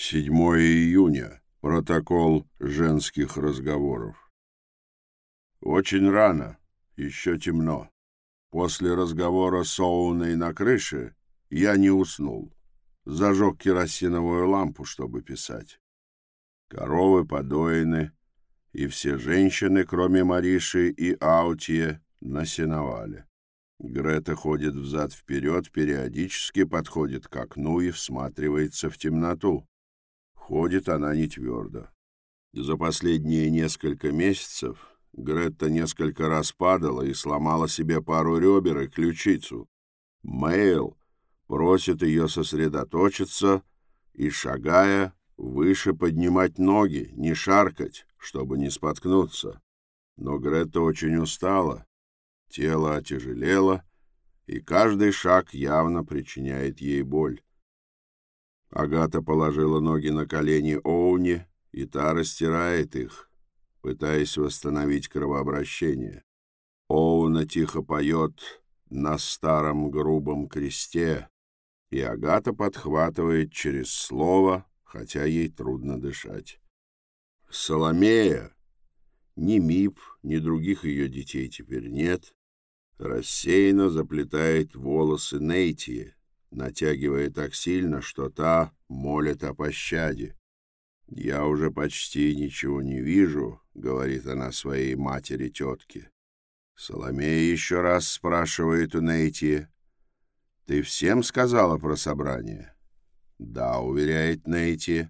7 июня. Протокол женских разговоров. Очень рано, еще темно. После разговора с Оуной на крыше я не уснул. Зажег керосиновую лампу, чтобы писать. Коровы подоены, и все женщины, кроме Мариши и Аутье, на сеновале. Грета ходит взад-вперед, периодически подходит к окну и всматривается в темноту. Ходит она не твердо. За последние несколько месяцев Гретта несколько раз падала и сломала себе пару ребер и ключицу. Мэйл просит ее сосредоточиться и, шагая, выше поднимать ноги, не шаркать, чтобы не споткнуться. Но Гретта очень устала, тело отяжелело, и каждый шаг явно причиняет ей боль. Агата положила ноги на колени Оуни, и та растирает их, пытаясь восстановить кровообращение. Оуна тихо поет на старом грубом кресте, и Агата подхватывает через слово, хотя ей трудно дышать. Соломея, ни Мип, ни других ее детей теперь нет, рассеянно заплетает волосы Нейтии, натягивая так сильно, что та молит о пощаде. «Я уже почти ничего не вижу», — говорит она своей матери-тетке. Соломея еще раз спрашивает у Нейти. «Ты всем сказала про собрание?» «Да», — уверяет Нейти.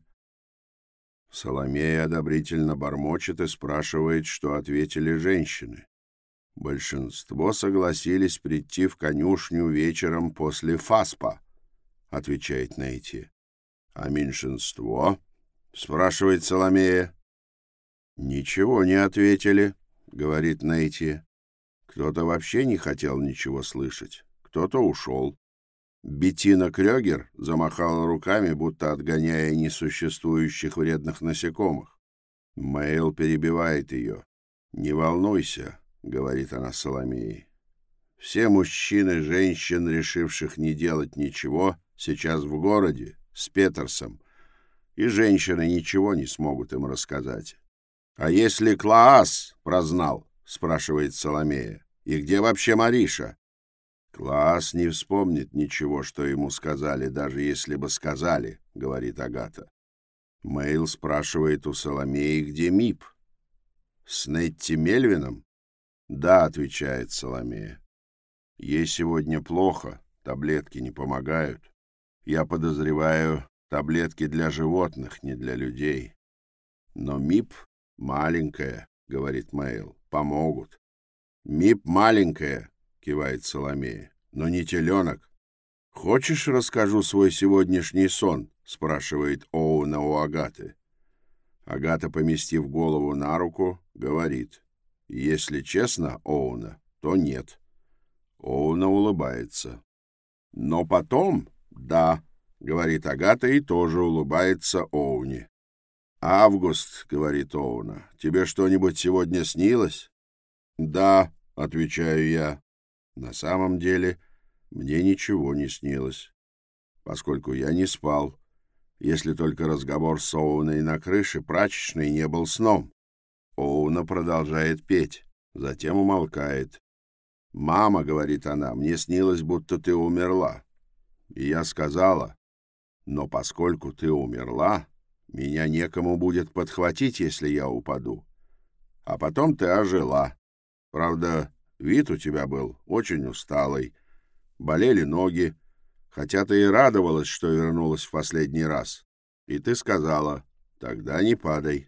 Соломея одобрительно бормочет и спрашивает, что ответили женщины. Большинство согласились прийти в конюшню вечером после фаспа, отвечает Нейти. А меньшинство? спрашивает Соломея. Ничего не ответили, говорит Нейти. Кто-то вообще не хотел ничего слышать, кто-то ушел. Беттина Крёгер замахала руками, будто отгоняя несуществующих вредных насекомых. Мэйл перебивает ее. «Не волнуйся, — говорит она Соломее. «Все мужчины, женщин, решивших не делать ничего, сейчас в городе, с Петерсом, и женщины ничего не смогут им рассказать». «А если Клаас прознал?» — спрашивает Соломея. «И где вообще Мариша?» «Клаас не вспомнит ничего, что ему сказали, даже если бы сказали», — говорит Агата. Мэйл спрашивает у Соломеи, где Мип. «С Нетти Мельвином?» «Да», — отвечает Соломея. «Ей сегодня плохо, таблетки не помогают. Я подозреваю, таблетки для животных, не для людей. Но МИП маленькая», — говорит Мэйл, — «помогут». «МИП маленькая», — кивает Соломея, — «но не теленок». «Хочешь, расскажу свой сегодняшний сон?» — спрашивает Оуна у Агаты. Агата, поместив голову на руку, говорит — если честно, Оуна, то нет. Оуна улыбается. Но потом, да, говорит Агата и тоже улыбается Оуни. «Август», — говорит Оуна, — «тебе что-нибудь сегодня снилось?» «Да», — отвечаю я. На самом деле мне ничего не снилось, поскольку я не спал, если только разговор с Оуной на крыше прачечной не был сном. Оуна продолжает петь, затем умолкает. «Мама», — говорит она, — «мне снилось, будто ты умерла». И я сказала, «Но поскольку ты умерла, меня некому будет подхватить, если я упаду. А потом ты ожила. Правда, вид у тебя был очень усталый, болели ноги, хотя ты и радовалась, что вернулась в последний раз. И ты сказала, тогда не падай».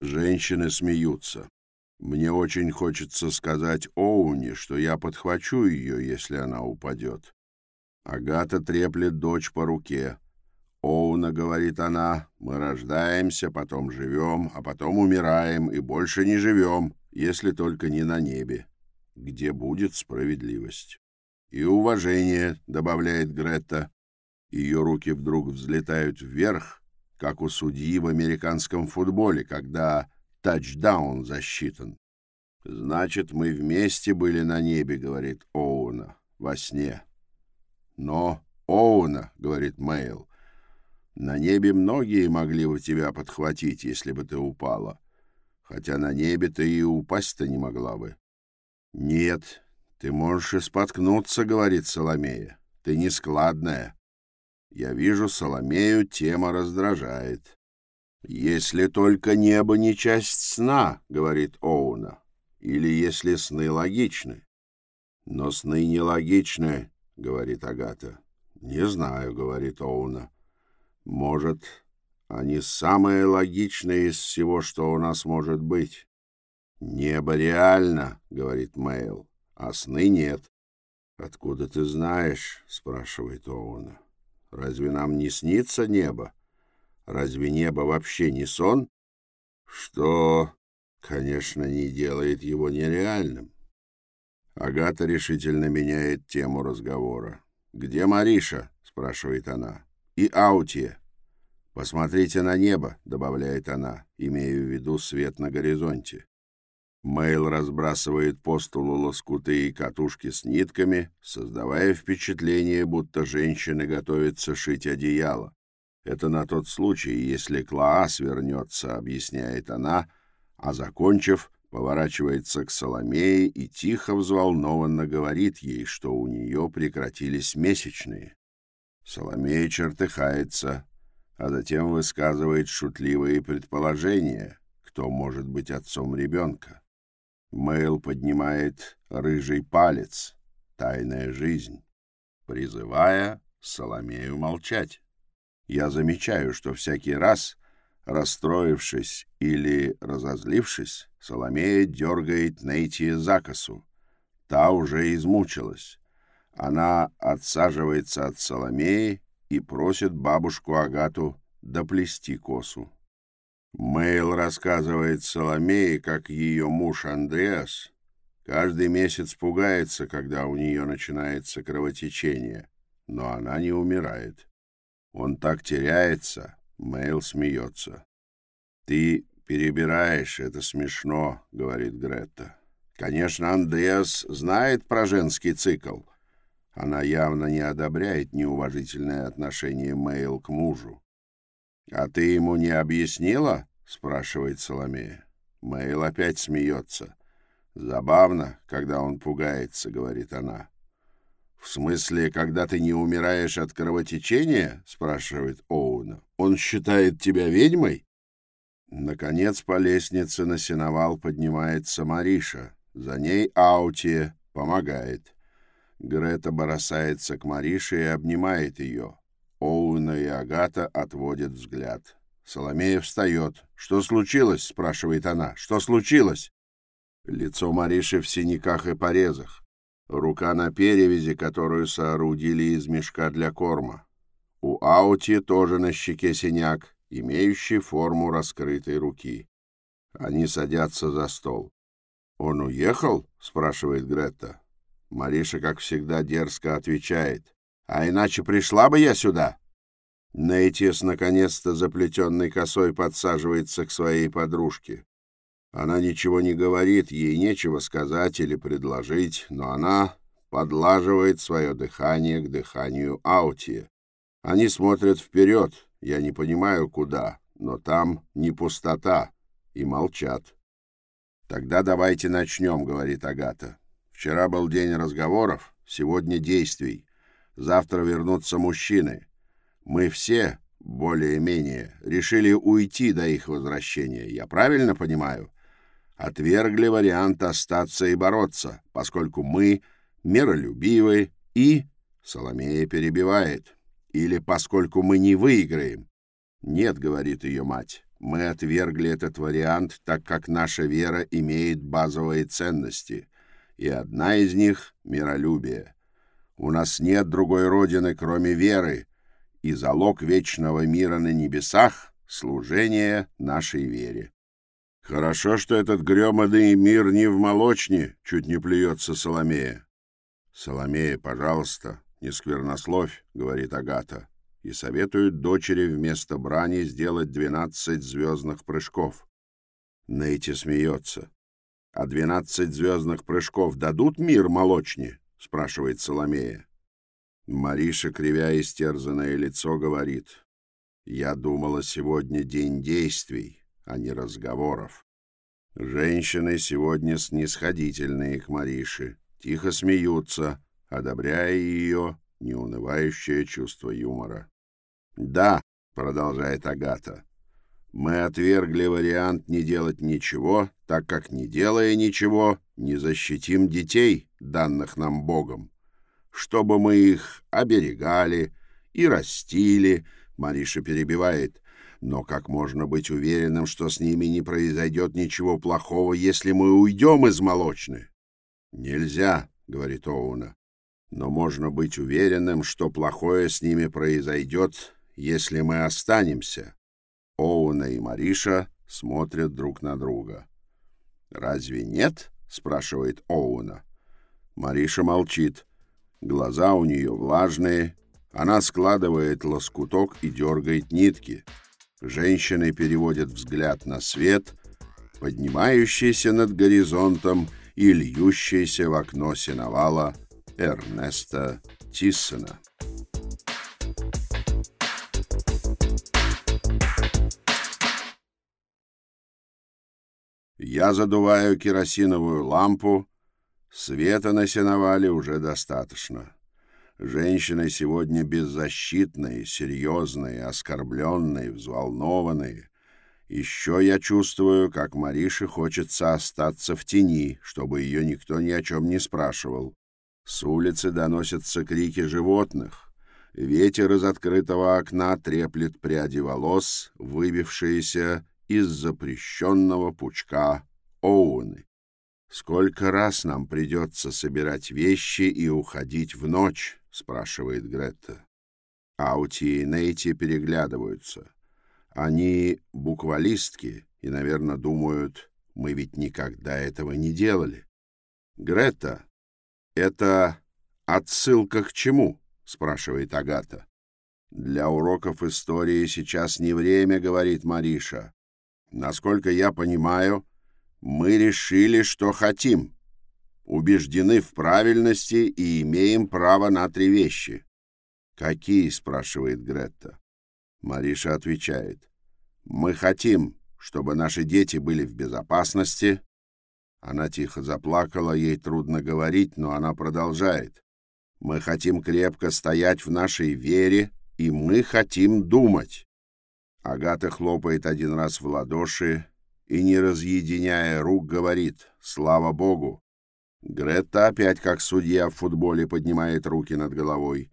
Женщины смеются. Мне очень хочется сказать Оуни, что я подхвачу ее, если она упадет. Агата треплет дочь по руке. Оуна, говорит она, мы рождаемся, потом живем, а потом умираем и больше не живем, если только не на небе, где будет справедливость. И уважение, добавляет Гретта. Ее руки вдруг взлетают вверх, как у судьи в американском футболе, когда тачдаун засчитан. «Значит, мы вместе были на небе», — говорит Оуна, — «во сне». «Но, Оуна», — говорит Мэйл, На небе многие могли бы тебя подхватить, если бы ты упала. Хотя на небе ты и упасть-то не могла бы. — Нет, ты можешь и споткнуться, — говорит Соломея. — Ты нескладная. Я вижу, Соломею тема раздражает. — Если только небо не часть сна, — говорит Оуна, — или если сны логичны. — Но сны нелогичны, — говорит Агата. — Не знаю, — говорит Оуна. — Может, они самые логичные из всего, что у нас может быть. — Небо реально, — говорит Мэйл, — а сны нет. — Откуда ты знаешь? — спрашивает Оуна. — Разве нам не снится небо? Разве небо вообще не сон? Что, конечно, не делает его нереальным. Агата решительно меняет тему разговора. «Где Мариша?» — спрашивает она. «И Аутия?» «Посмотрите на небо», — добавляет она, имея в виду свет на горизонте. Мэйл разбрасывает по столу лоскуты и катушки с нитками, создавая впечатление, будто женщины готовятся шить одеяло. Это на тот случай, если Клаас вернется, объясняет она, а, закончив, поворачивается к Соломее и тихо взволнованно говорит ей, что у нее прекратились месячные. Соломея чертыхается, а затем высказывает шутливые предположения, кто может быть отцом ребенка. Мэйл поднимает рыжий палец, тайная жизнь, призывая Соломею молчать. Я замечаю, что всякий раз, расстроившись или разозлившись, Соломея дергает Нейти за косу. Та уже измучилась. Она отсаживается от Соломеи и просит бабушку Агату доплести косу. Мэйл рассказывает Соломее, как ее муж Андреас каждый месяц пугается, когда у нее начинается кровотечение, но она не умирает. Он так теряется, Мэйл смеется. «Ты перебираешь, это смешно», — говорит Гретта. «Конечно, Андреас знает про женский цикл, она явно не одобряет неуважительное отношение Мэйл к мужу. «А ты ему не объяснила?» — спрашивает Соломея. Мэйл опять смеется. «Забавно, когда он пугается», — говорит она. «В смысле, когда ты не умираешь от кровотечения?» — спрашивает Оуна. «Он считает тебя ведьмой?» Наконец по лестнице на сеновал поднимается Мариша. За ней Аутия помогает. Грета бросается к Марише и обнимает ее. Оуна и Агата отводят взгляд. Соломея встает. «Что случилось?» — спрашивает она. «Что случилось?» Лицо Мариши в синяках и порезах. Рука на перевязи, которую соорудили из мешка для корма. У Аути тоже на щеке синяк, имеющий форму раскрытой руки. Они садятся за стол. «Он уехал?» — спрашивает Гретта. Мариша, как всегда, дерзко отвечает. «А иначе пришла бы я сюда!» Нейтис, наконец-то заплетенной косой, подсаживается к своей подружке. Она ничего не говорит, ей нечего сказать или предложить, но она подлаживает свое дыхание к дыханию Аутия. Они смотрят вперед, я не понимаю, куда, но там не пустота, и молчат. «Тогда давайте начнем», — говорит Агата. Вчера был день разговоров, сегодня действий. Завтра вернутся мужчины. Мы все, более-менее, решили уйти до их возвращения. Я правильно понимаю? Отвергли вариант остаться и бороться, поскольку мы миролюбивы и... Соломея перебивает. Или поскольку мы не выиграем. Нет, говорит ее мать, мы отвергли этот вариант, так как наша вера имеет базовые ценности — и одна из них — миролюбие. У нас нет другой родины, кроме веры, и залог вечного мира на небесах — служение нашей вере. Хорошо, что этот грёманый мир не в молочне, чуть не плюется Соломея. Соломея, пожалуйста, не сквернословь, говорит Агата, и советует дочери вместо брани сделать двенадцать звездных прыжков. Нейти смеется. «А двенадцать звездных прыжков дадут мир молочне?» — спрашивает Соломея. Мариша, кривя истерзанное лицо, говорит. Я думала, сегодня день действий, а не разговоров. Женщины сегодня снисходительные к Марише, тихо смеются, одобряя ее неунывающее чувство юмора. «Да», — продолжает Агата, — «мы отвергли вариант не делать ничего, так как, не делая ничего, не защитим детей, данных нам Богом. Чтобы мы их оберегали и растили, Мариша перебивает, но как можно быть уверенным, что с ними не произойдет ничего плохого, если мы уйдем из молочной? Нельзя, говорит Оуна, но можно быть уверенным, что плохое с ними произойдет, если мы останемся. Оуна и Мариша смотрят друг на друга. «Разве нет?» — спрашивает Оуна. Мариша молчит. Глаза у нее влажные. Она складывает лоскуток и дергает нитки. Женщины переводят взгляд на свет, поднимающийся над горизонтом и льющийся в окно сеновала Эрнеста Тиссона. Я задуваю керосиновую лампу. Света на сеновале уже достаточно. Женщины сегодня беззащитные, серьезные, оскорбленные, взволнованные. Еще я чувствую, как Марише хочется остаться в тени, чтобы ее никто ни о чем не спрашивал. С улицы доносятся крики животных. Ветер из открытого окна треплет пряди волос, выбившиеся из запрещенного пучка Оуны. «Сколько раз нам придется собирать вещи и уходить в ночь?» — спрашивает Гретта. Аути и Нейти переглядываются. Они буквалистки и, наверное, думают, мы ведь никогда этого не делали. «Гретта, это отсылка к чему?» — спрашивает Агата. «Для уроков истории сейчас не время», — говорит Мариша. Насколько я понимаю, мы решили, что хотим. Убеждены в правильности и имеем право на три вещи. «Какие?» — спрашивает Гретта. Мариша отвечает. «Мы хотим, чтобы наши дети были в безопасности». Она тихо заплакала, ей трудно говорить, но она продолжает. «Мы хотим крепко стоять в нашей вере, и мы хотим думать». Агата хлопает один раз в ладоши и, не разъединяя рук, говорит «Слава Богу!». Гретта опять, как судья в футболе, поднимает руки над головой.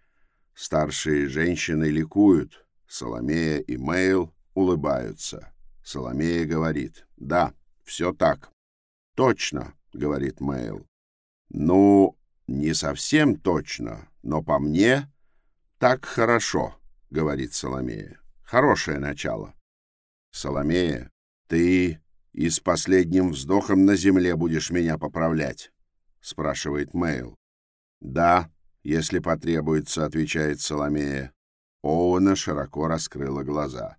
Старшие женщины ликуют. Соломея и Мейл улыбаются. Соломея говорит «Да, все так». «Точно», — говорит Мейл. «Ну, не совсем точно, но по мне так хорошо», — говорит Соломея. Хорошее начало. Соломея, ты и с последним вздохом на земле будешь меня поправлять? спрашивает Мэйл. Да, если потребуется, отвечает Соломея. Оуэна широко раскрыла глаза.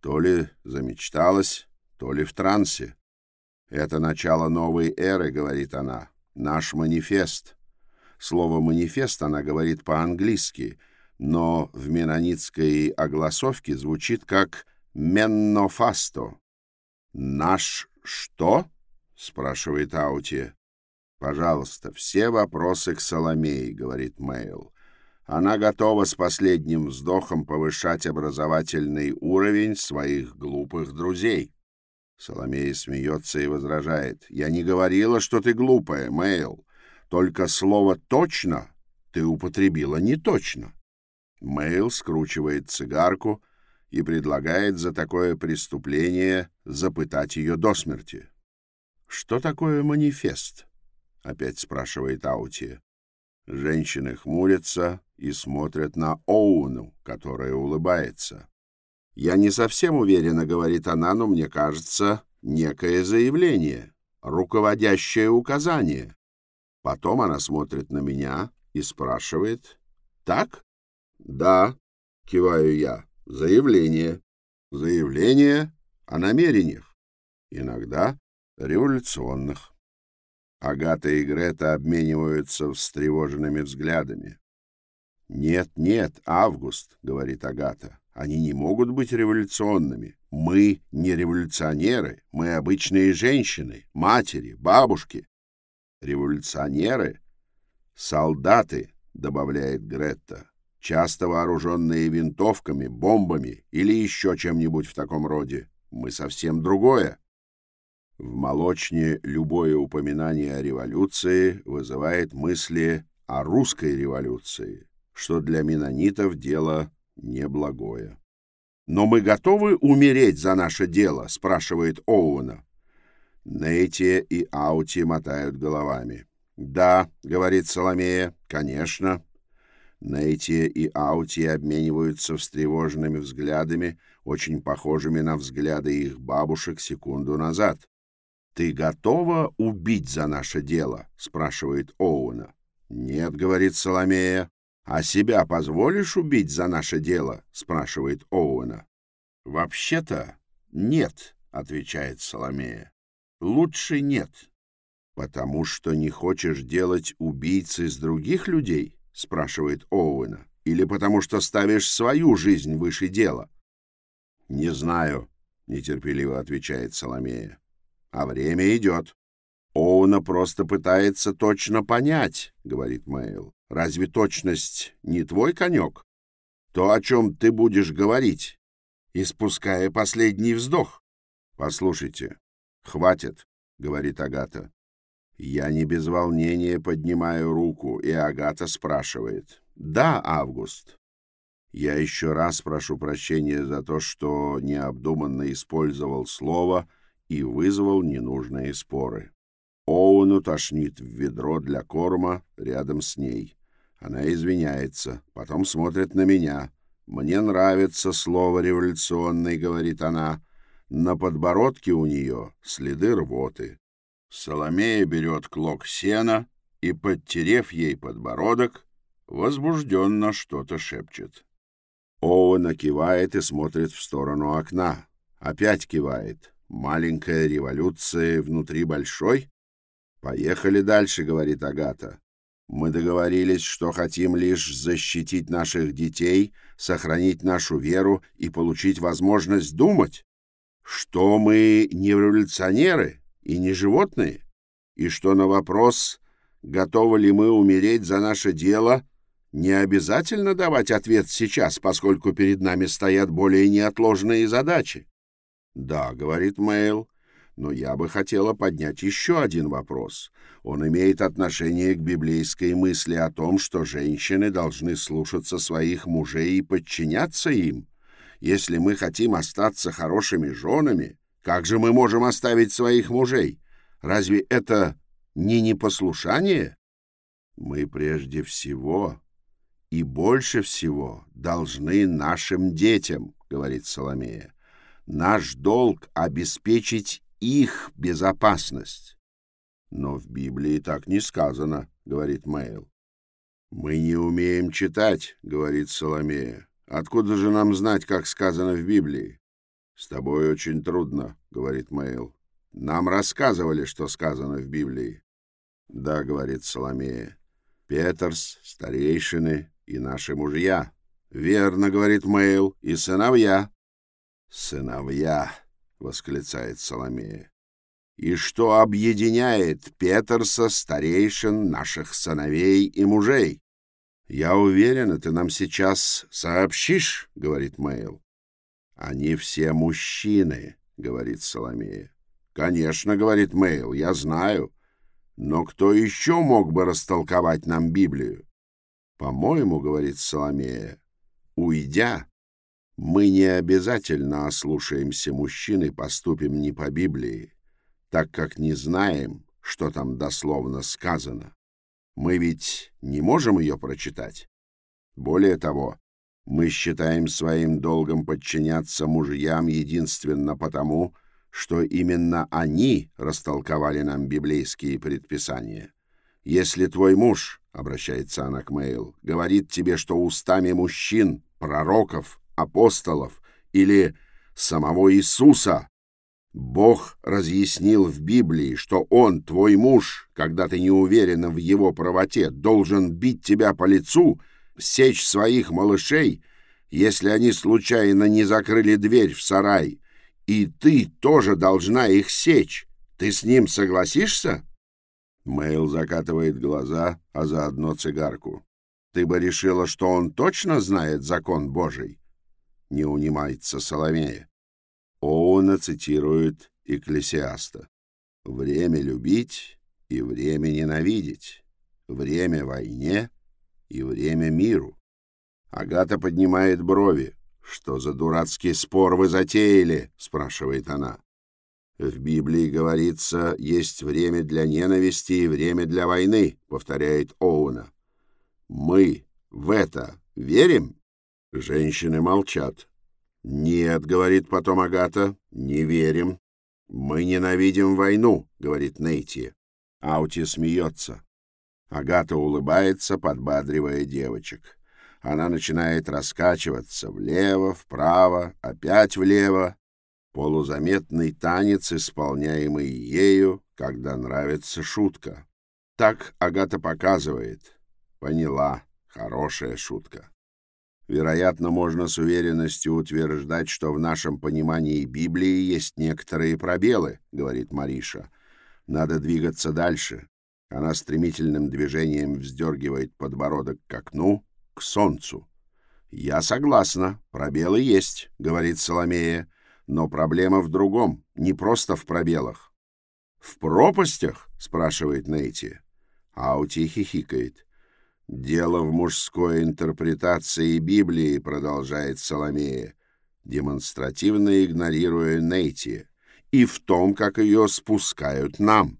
То ли замечталась, то ли в трансе. Это начало новой эры, говорит она. Наш манифест. Слово манифест она говорит по-английски — но в менонитской огласовке звучит как «меннофасто». «Наш что?» — спрашивает Аути. «Пожалуйста, все вопросы к Соломее», — говорит Мэйл. Она готова с последним вздохом повышать образовательный уровень своих глупых друзей. Соломея смеется и возражает. «Я не говорила, что ты глупая, Мэйл. Только слово «точно» ты употребила не точно. Мэйл скручивает цигарку и предлагает за такое преступление запытать ее до смерти. «Что такое манифест?» — опять спрашивает Аути. Женщины хмурятся и смотрят на Оуну, которая улыбается. «Я не совсем уверена», — говорит она, — «но мне кажется, некое заявление, руководящее указание». Потом она смотрит на меня и спрашивает, «Так?» Да, киваю я. Заявление. Заявление о намерениях. Иногда революционных. Агата и Грета обмениваются встревоженными взглядами. «Нет, нет, Август», — говорит Агата. Они не могут быть революционными. Мы не революционеры, мы обычные женщины, матери, бабушки. Революционеры — солдаты, добавляет Гретта, часто вооруженные винтовками, бомбами или еще чем-нибудь в таком роде. Мы совсем другое. В молочне любое упоминание о революции вызывает мысли о русской революции, что для менонитов дело неблагое. «Но мы готовы умереть за наше дело?» — спрашивает Оуэна. Нейти и Аути мотают головами. «Да», — говорит Соломея, — «конечно». Нейти и Аути обмениваются встревоженными взглядами, очень похожими на взгляды их бабушек секунду назад. «Ты готова убить за наше дело?» — спрашивает Оуэна. «Нет», — говорит Соломея. «А себя позволишь убить за наше дело?» — спрашивает Оуэна. «Вообще-то нет», — отвечает Соломея. «Лучше нет». «Потому что не хочешь делать убийц из других людей?» — спрашивает Оуэна. «Или потому что ставишь свою жизнь выше дела?» «Не знаю», — нетерпеливо отвечает Соломея. А время идет. Оуна просто пытается точно понять, говорит Мэйл. Разве точность не твой конек? То, о чем ты будешь говорить, испуская последний вздох. Послушайте, хватит, говорит Агата. Я не без волнения поднимаю руку, и Агата спрашивает. Да, Август. Я еще раз прошу прощения за то, что необдуманно использовал слово — и вызвал ненужные споры. Оуэну тошнит в ведро для корма рядом с ней. Она извиняется, потом смотрит на меня. «Мне нравится слово «революционный», — говорит она. На подбородке у нее следы рвоты. Соломея берет клок сена и, подтерев ей подбородок, возбужденно что-то шепчет. Оуэн кивает и смотрит в сторону окна. Опять кивает. Маленькая революция внутри большой? Поехали дальше, говорит Агата. Мы договорились, что хотим лишь защитить наших детей, сохранить нашу веру и получить возможность думать, что мы не революционеры и не животные, и что на вопрос, готовы ли мы умереть за наше дело, не обязательно давать ответ сейчас, поскольку перед нами стоят более неотложные задачи. «Да», — говорит Мэйл, — «но я бы хотела поднять еще один вопрос. Он имеет отношение к библейской мысли о том, что женщины должны слушаться своих мужей и подчиняться им. Если мы хотим остаться хорошими женами, как же мы можем оставить своих мужей? Разве это не непослушание? Мы прежде всего и больше всего должны нашим детям, говорит Соломея. Наш долг — обеспечить их безопасность. Но в Библии так не сказано, — говорит Мэйл. Мы не умеем читать, — говорит Соломея. Откуда же нам знать, как сказано в Библии? С тобой очень трудно, — говорит Мэйл. Нам рассказывали, что сказано в Библии. Да, — говорит Соломея. Петерс, старейшины и наши мужья. Верно, — говорит Мэйл, — и сыновья. «Сыновья!» — восклицает Соломея. «И что объединяет Петерса, старейшин, наших сыновей и мужей?» «Я уверен, ты нам сейчас сообщишь», — говорит Мэйл. «Они все мужчины», — говорит Соломея. «Конечно», — говорит Мэйл, — «я знаю. Но кто еще мог бы растолковать нам Библию?» «По-моему, — говорит Соломея, — уйдя, мы не обязательно ослушаемся мужчин и поступим не по Библии, так как не знаем, что там дословно сказано. Мы ведь не можем ее прочитать. Более того, мы считаем своим долгом подчиняться мужьям единственно потому, что именно они растолковали нам библейские предписания. Если твой муж, — обращается она к Мэйл, — говорит тебе, что устами мужчин, пророков, апостолов или самого Иисуса. Бог разъяснил в Библии, что Он, твой муж, когда ты не уверена в его правоте, должен бить тебя по лицу, сечь своих малышей. если они случайно не закрыли дверь в сарай, и ты тоже должна их сечь, ты с ним согласишься?» Мэйл закатывает глаза, а заодно цигарку. «Ты бы решила, что он точно знает закон Божий?» Не унимается Соломея. Оуна цитирует Экклесиаста. «Время любить и время ненавидеть, время войне и время миру». Агата поднимает брови. «Что за дурацкий спор вы затеяли?» — спрашивает она. «В Библии говорится, есть время для ненависти и время для войны», — повторяет Оуна. «Мы в это верим?» Женщины молчат. «Нет», — говорит потом Агата, — «не верим». «Мы ненавидим войну», — говорит Нейти. Аути смеется. Агата улыбается, подбадривая девочек. Она начинает раскачиваться влево, вправо, опять влево. Полузаметный танец, исполняемый ею, когда нравится шутка. Так Агата показывает. Поняла. Хорошая шутка. Вероятно, можно с уверенностью утверждать, что в нашем понимании Библии есть некоторые пробелы, говорит Мариша. Надо двигаться дальше. Она стремительным движением вздергивает подбородок к окну, к солнцу. «Я согласна, пробелы есть», — говорит Соломея, «но проблема в другом, не просто в пробелах». «В пропастях?» — спрашивает Нейти. Аути хихикает. «Дело в мужской интерпретации Библии», — продолжает Соломея, демонстративно игнорируя Нейти, «и в том, как ее спускают нам».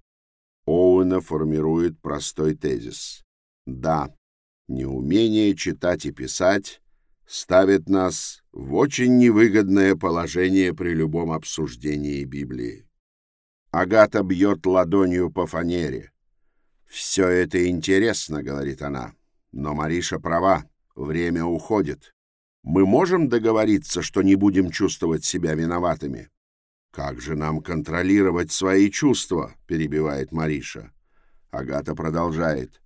Оуэна формирует простой тезис. «Да, неумение читать и писать ставит нас в очень невыгодное положение при любом обсуждении Библии». Агата бьет ладонью по фанере. «Все это интересно», — говорит она. «Но Мариша права. Время уходит. Мы можем договориться, что не будем чувствовать себя виноватыми?» «Как же нам контролировать свои чувства?» — перебивает Мариша. Агата продолжает.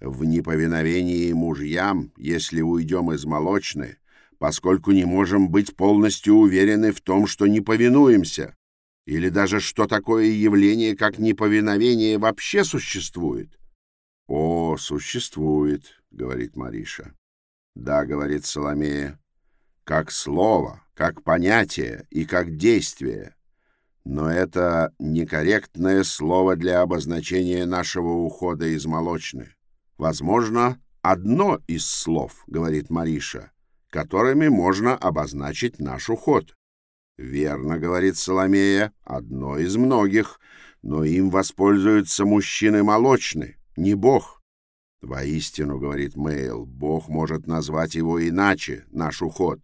«В неповиновении мужьям, если уйдем из молочной, поскольку не можем быть полностью уверены в том, что не повинуемся, или даже что такое явление, как неповиновение, вообще существует? — О, существует, — говорит Мариша. — Да, — говорит Соломея, — как слово, как понятие и как действие. Но это некорректное слово для обозначения нашего ухода из молочны. Возможно, одно из слов, — говорит Мариша, — которыми можно обозначить наш уход. «Верно, — говорит Соломея, — одно из многих, но им воспользуются мужчины молочны, не Бог». «Воистину, — говорит Мэйл, — Бог может назвать его иначе, наш уход».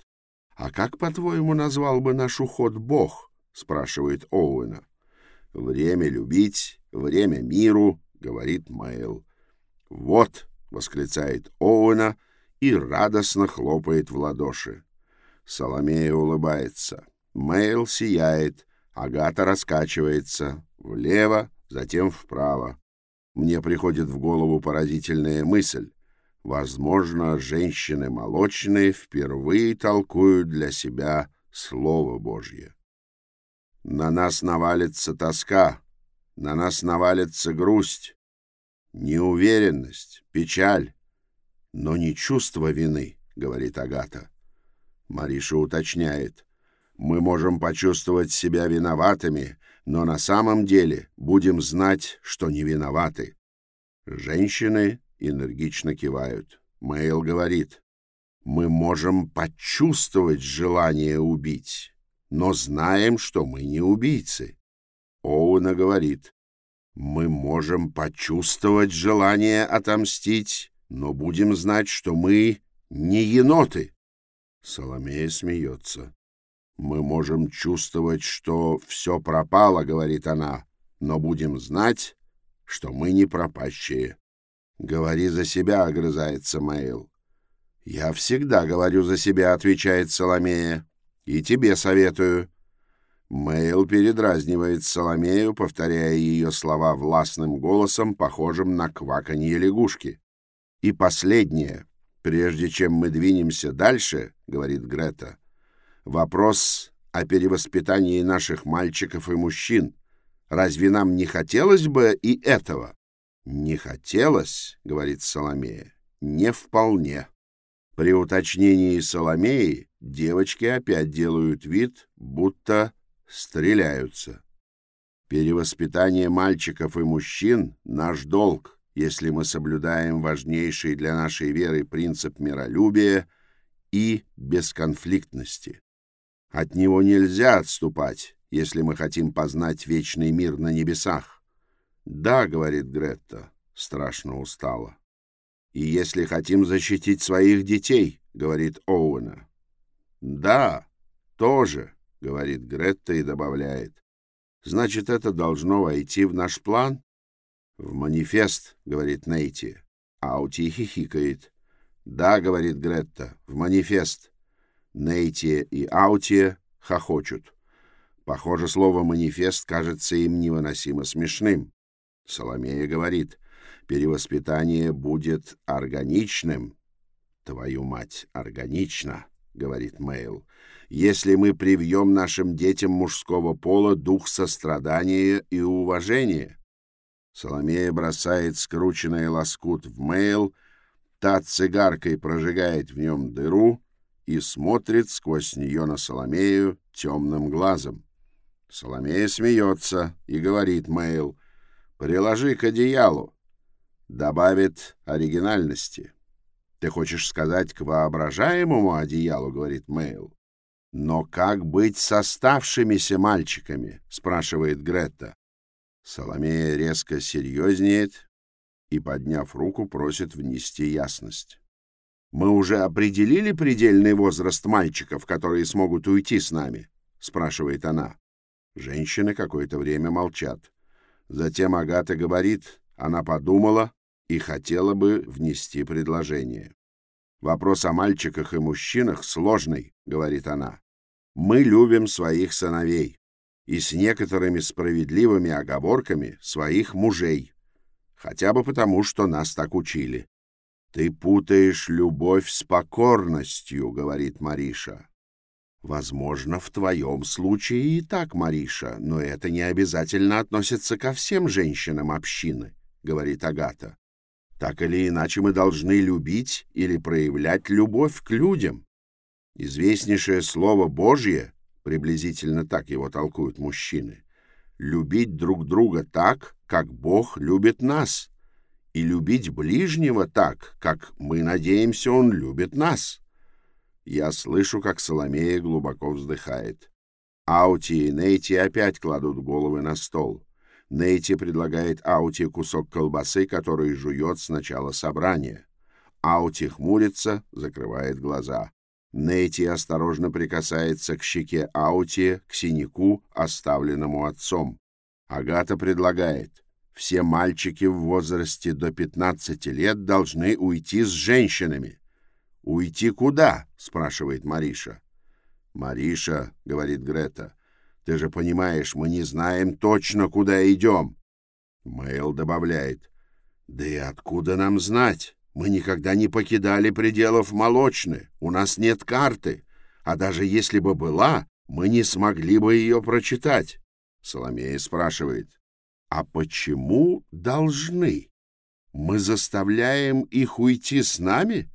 «А как, по-твоему, назвал бы наш уход Бог?» — спрашивает Оуэна. «Время любить, время миру», — говорит Мэйл. «Вот», — восклицает Оуэна и радостно хлопает в ладоши. Соломея улыбается. Мэйл сияет, Агата раскачивается влево, затем вправо. Мне приходит в голову поразительная мысль. Возможно, женщины молочные впервые толкуют для себя Слово Божье. На нас навалится тоска, на нас навалится грусть, неуверенность, печаль, но не чувство вины, — говорит Агата. Мариша уточняет — мы можем почувствовать себя виноватыми, но на самом деле будем знать, что не виноваты. Женщины энергично кивают. Мэйл говорит, мы можем почувствовать желание убить, но знаем, что мы не убийцы. Оуна говорит, мы можем почувствовать желание отомстить, но будем знать, что мы не еноты. Соломея смеется. «Мы можем чувствовать, что все пропало», — говорит она, «но будем знать, что мы не пропащие». «Говори за себя», — огрызается Мэйл. «Я всегда говорю за себя», — отвечает Соломея. «И тебе советую». Мэйл передразнивает Соломею, повторяя ее слова властным голосом, похожим на кваканье лягушки. И последнее. «Прежде чем мы двинемся дальше, — говорит Грета, — вопрос о перевоспитании наших мальчиков и мужчин. Разве нам не хотелось бы и этого?» «Не хотелось, — говорит Соломея, — не вполне». При уточнении Соломеи девочки опять делают вид, будто стреляются. Перевоспитание мальчиков и мужчин — наш долг, если мы соблюдаем важнейший для нашей веры принцип миролюбия и бесконфликтности. От него нельзя отступать, если мы хотим познать вечный мир на небесах. «Да», — говорит Гретта, страшно устала. «И если хотим защитить своих детей», — говорит Оуэна. «Да, тоже», — говорит Гретта и добавляет. «Значит, это должно войти в наш план?» «В манифест», — говорит Нейти. Аути хихикает. «Да», — говорит Гретта, — «в манифест». Нейти и Аути хохочут. Похоже, слово «манифест» кажется им невыносимо смешным. Соломея говорит, «Перевоспитание будет органичным». «Твою мать, органично», — говорит Мэйл, «если мы привьем нашим детям мужского пола дух сострадания и уважения». Соломея бросает скрученный лоскут в мейл, та цигаркой прожигает в нем дыру и смотрит сквозь нее на Соломею темным глазом. Соломея смеется и говорит Мейл, «Приложи к одеялу». Добавит оригинальности. «Ты хочешь сказать к воображаемому одеялу?» — говорит Мейл. «Но как быть с оставшимися мальчиками?» — спрашивает Гретта. Соломея резко серьезнеет и, подняв руку, просит внести ясность. «Мы уже определили предельный возраст мальчиков, которые смогут уйти с нами?» — спрашивает она. Женщины какое-то время молчат. Затем Агата говорит, она подумала и хотела бы внести предложение. «Вопрос о мальчиках и мужчинах сложный», — говорит она. «Мы любим своих сыновей и с некоторыми справедливыми оговорками своих мужей, хотя бы потому, что нас так учили. «Ты путаешь любовь с покорностью», — говорит Мариша. «Возможно, в твоем случае и так, Мариша, но это не обязательно относится ко всем женщинам общины», — говорит Агата. «Так или иначе мы должны любить или проявлять любовь к людям. Известнейшее слово Божье приблизительно так его толкуют мужчины, любить друг друга так, как Бог любит нас, и любить ближнего так, как мы надеемся, он любит нас. Я слышу, как Соломея глубоко вздыхает. Аути и Нейти опять кладут головы на стол. Нейти предлагает Аути кусок колбасы, который жует с начала собрания. Аути хмурится, закрывает глаза. Нейти осторожно прикасается к щеке Аути, к синяку, оставленному отцом. Агата предлагает. Все мальчики в возрасте до 15 лет должны уйти с женщинами. «Уйти куда?» — спрашивает Мариша. «Мариша», — говорит Грета, — «ты же понимаешь, мы не знаем точно, куда идем». Мэйл добавляет. «Да и откуда нам знать?» Мы никогда не покидали пределов Молочны, у нас нет карты, а даже если бы была, мы не смогли бы ее прочитать. Соломея спрашивает, а почему должны? Мы заставляем их уйти с нами?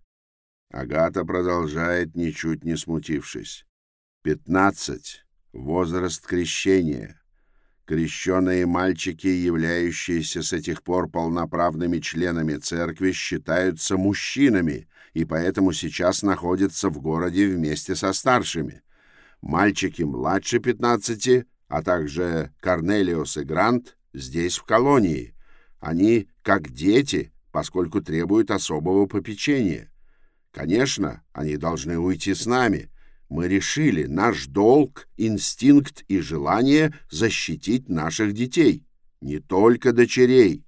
Агата продолжает, ничуть не смутившись. Пятнадцать. Возраст крещения. Крещенные мальчики, являющиеся с этих пор полноправными членами церкви, считаются мужчинами и поэтому сейчас находятся в городе вместе со старшими. Мальчики младше 15, а также Корнелиус и Грант здесь в колонии. Они как дети, поскольку требуют особого попечения. Конечно, они должны уйти с нами — мы решили, наш долг, инстинкт и желание защитить наших детей, не только дочерей.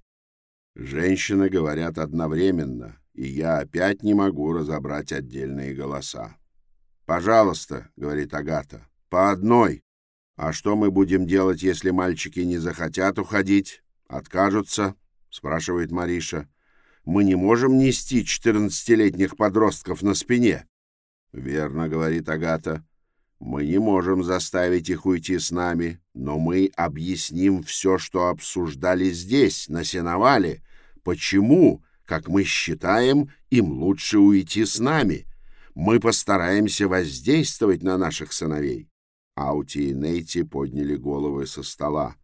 Женщины говорят одновременно, и я опять не могу разобрать отдельные голоса. «Пожалуйста», — говорит Агата, — «по одной. А что мы будем делать, если мальчики не захотят уходить? Откажутся?» — спрашивает Мариша. Мы не можем нести четырнадцатилетних подростков на спине. Верно, говорит Агата. Мы не можем заставить их уйти с нами, но мы объясним все, что обсуждали здесь, на сеновале, почему, как мы считаем, им лучше уйти с нами. Мы постараемся воздействовать на наших сыновей. Аути и Нейти подняли головы со стола.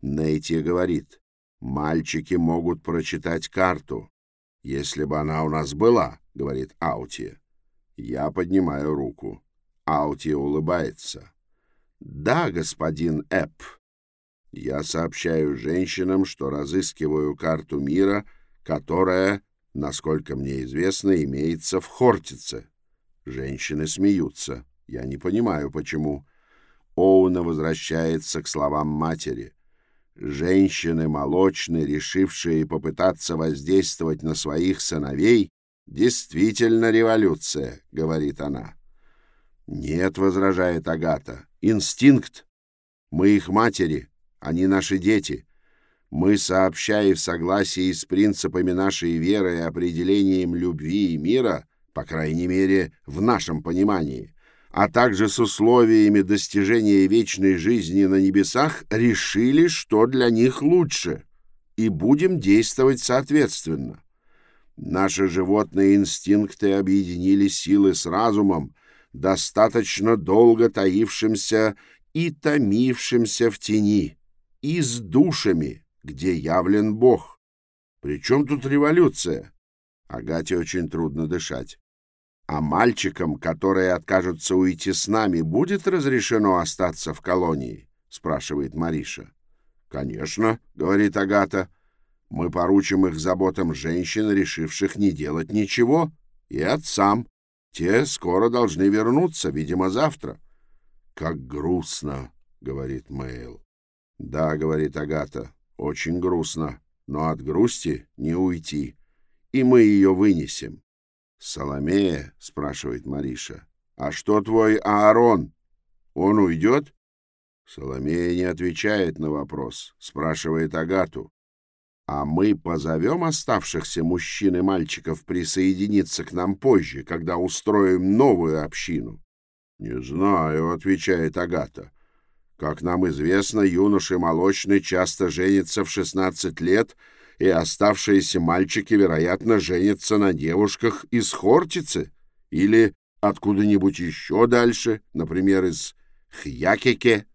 Нейти говорит, мальчики могут прочитать карту. Если бы она у нас была, говорит Аути. Я поднимаю руку. Аути улыбается. Да, господин Эп. Я сообщаю женщинам, что разыскиваю карту мира, которая, насколько мне известно, имеется в Хортице. Женщины смеются. Я не понимаю, почему. Оуна возвращается к словам матери. Женщины молочные, решившие попытаться воздействовать на своих сыновей, действительно революция, говорит она. Нет, возражает Агата. Инстинкт. Мы их матери, они наши дети. Мы, сообщая в согласии с принципами нашей веры и определением любви и мира, по крайней мере, в нашем понимании, а также с условиями достижения вечной жизни на небесах, решили, что для них лучше, и будем действовать соответственно. Наши животные инстинкты объединили силы с разумом, достаточно долго таившимся и томившимся в тени, и с душами, где явлен Бог. Причем тут революция? Агате очень трудно дышать. А мальчикам, которые откажутся уйти с нами, будет разрешено остаться в колонии? спрашивает Мариша. Конечно, говорит Агата. Мы поручим их заботам женщин, решивших не делать ничего, и отцам. Те скоро должны вернуться, видимо, завтра. Как грустно, говорит Мэйл. Да, говорит Агата, очень грустно, но от грусти не уйти, и мы ее вынесем. «Соломея?» — спрашивает Мариша. «А что твой Аарон? Он уйдет?» Соломея не отвечает на вопрос, спрашивает Агату. «А мы позовем оставшихся мужчин и мальчиков присоединиться к нам позже, когда устроим новую общину?» «Не знаю», — отвечает Агата. «Как нам известно, юноши молочные часто женятся в шестнадцать лет — и оставшиеся мальчики, вероятно, женятся на девушках из Хортицы или откуда-нибудь еще дальше, например, из Хьякеке.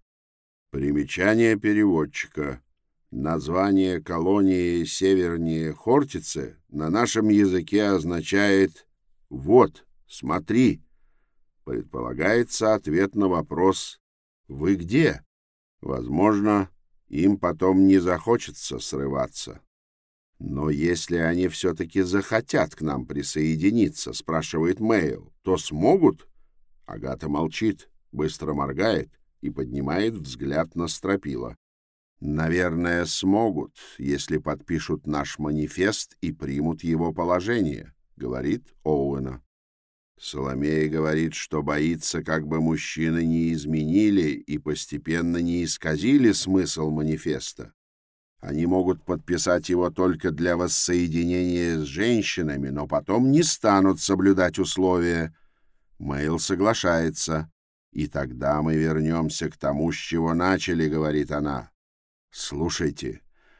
Примечание переводчика. Название колонии севернее Хортицы на нашем языке означает «вот, смотри». Предполагается ответ на вопрос «Вы где?». Возможно, им потом не захочется срываться. «Но если они все-таки захотят к нам присоединиться, — спрашивает Мэйл, — то смогут?» Агата молчит, быстро моргает и поднимает взгляд на стропила. «Наверное, смогут, если подпишут наш манифест и примут его положение», — говорит Оуэна. Соломея говорит, что боится, как бы мужчины не изменили и постепенно не исказили смысл манифеста. Они могут подписать его только для воссоединения с женщинами, но потом не станут соблюдать условия. Мэйл соглашается. И тогда мы вернемся к тому, с чего начали, говорит она. Слушайте,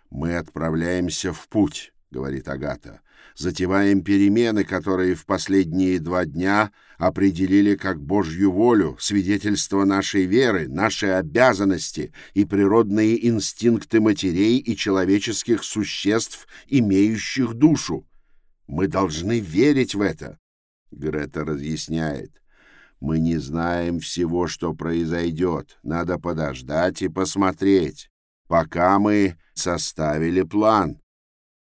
мы отправляемся в путь, говорит Агата затеваем перемены, которые в последние два дня определили как Божью волю, свидетельство нашей веры, нашей обязанности и природные инстинкты матерей и человеческих существ, имеющих душу. Мы должны верить в это. Грета разъясняет. Мы не знаем всего, что произойдет. Надо подождать и посмотреть, пока мы составили план.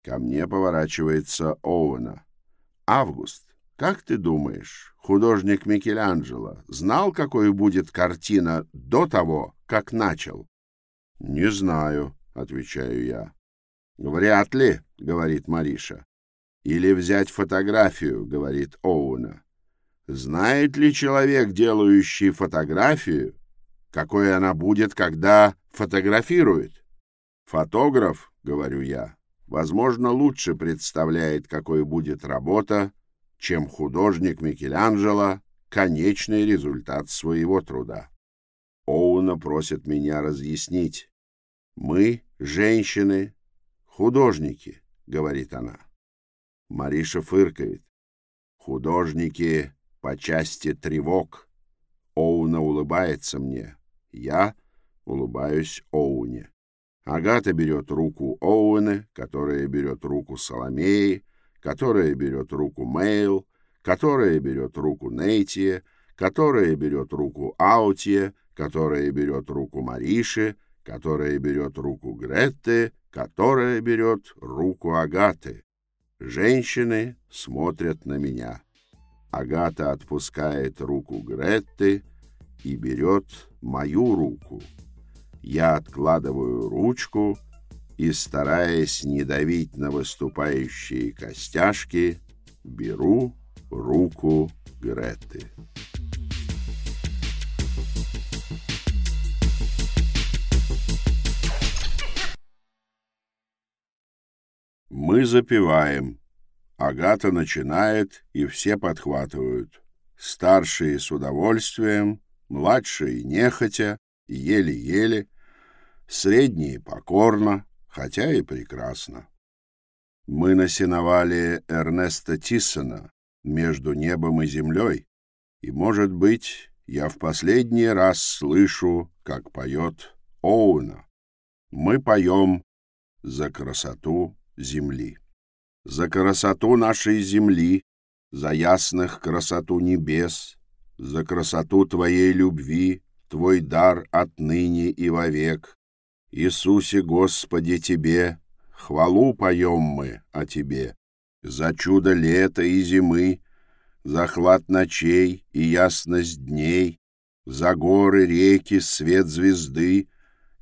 Ко мне поворачивается Оуэна. «Август, как ты думаешь, художник Микеланджело знал, какой будет картина до того, как начал?» «Не знаю», — отвечаю я. «Вряд ли», — говорит Мариша. «Или взять фотографию», — говорит Оуэна. «Знает ли человек, делающий фотографию, какой она будет, когда фотографирует?» «Фотограф», — говорю я, возможно, лучше представляет, какой будет работа, чем художник Микеланджело конечный результат своего труда. Оуна просит меня разъяснить. «Мы, женщины, художники», — говорит она. Мариша фыркает. «Художники по части тревог». Оуна улыбается мне. Я улыбаюсь Оуне. Агата берет руку Оуэна, которая берет руку Соломеи, которая берет руку Мейл, которая берет руку Нейтия, которая берет руку Аутия, которая берет руку Мариши, которая берет руку Гретты, которая берет руку Агаты. Женщины смотрят на меня. Агата отпускает руку Гретты и берет мою руку. Я откладываю ручку и, стараясь не давить на выступающие костяшки, беру руку Греты. Мы запеваем. Агата начинает, и все подхватывают. Старшие с удовольствием, младшие нехотя, еле-еле, средние покорно, хотя и прекрасно. Мы на сеновале Эрнеста Тиссона между небом и землей, и, может быть, я в последний раз слышу, как поет Оуна. Мы поем за красоту земли. За красоту нашей земли, за ясных красоту небес, за красоту Твоей любви, Твой дар отныне и вовек. Иисусе Господи Тебе, хвалу поем мы о Тебе, за чудо лета и зимы, за хлад ночей и ясность дней, за горы, реки, свет звезды,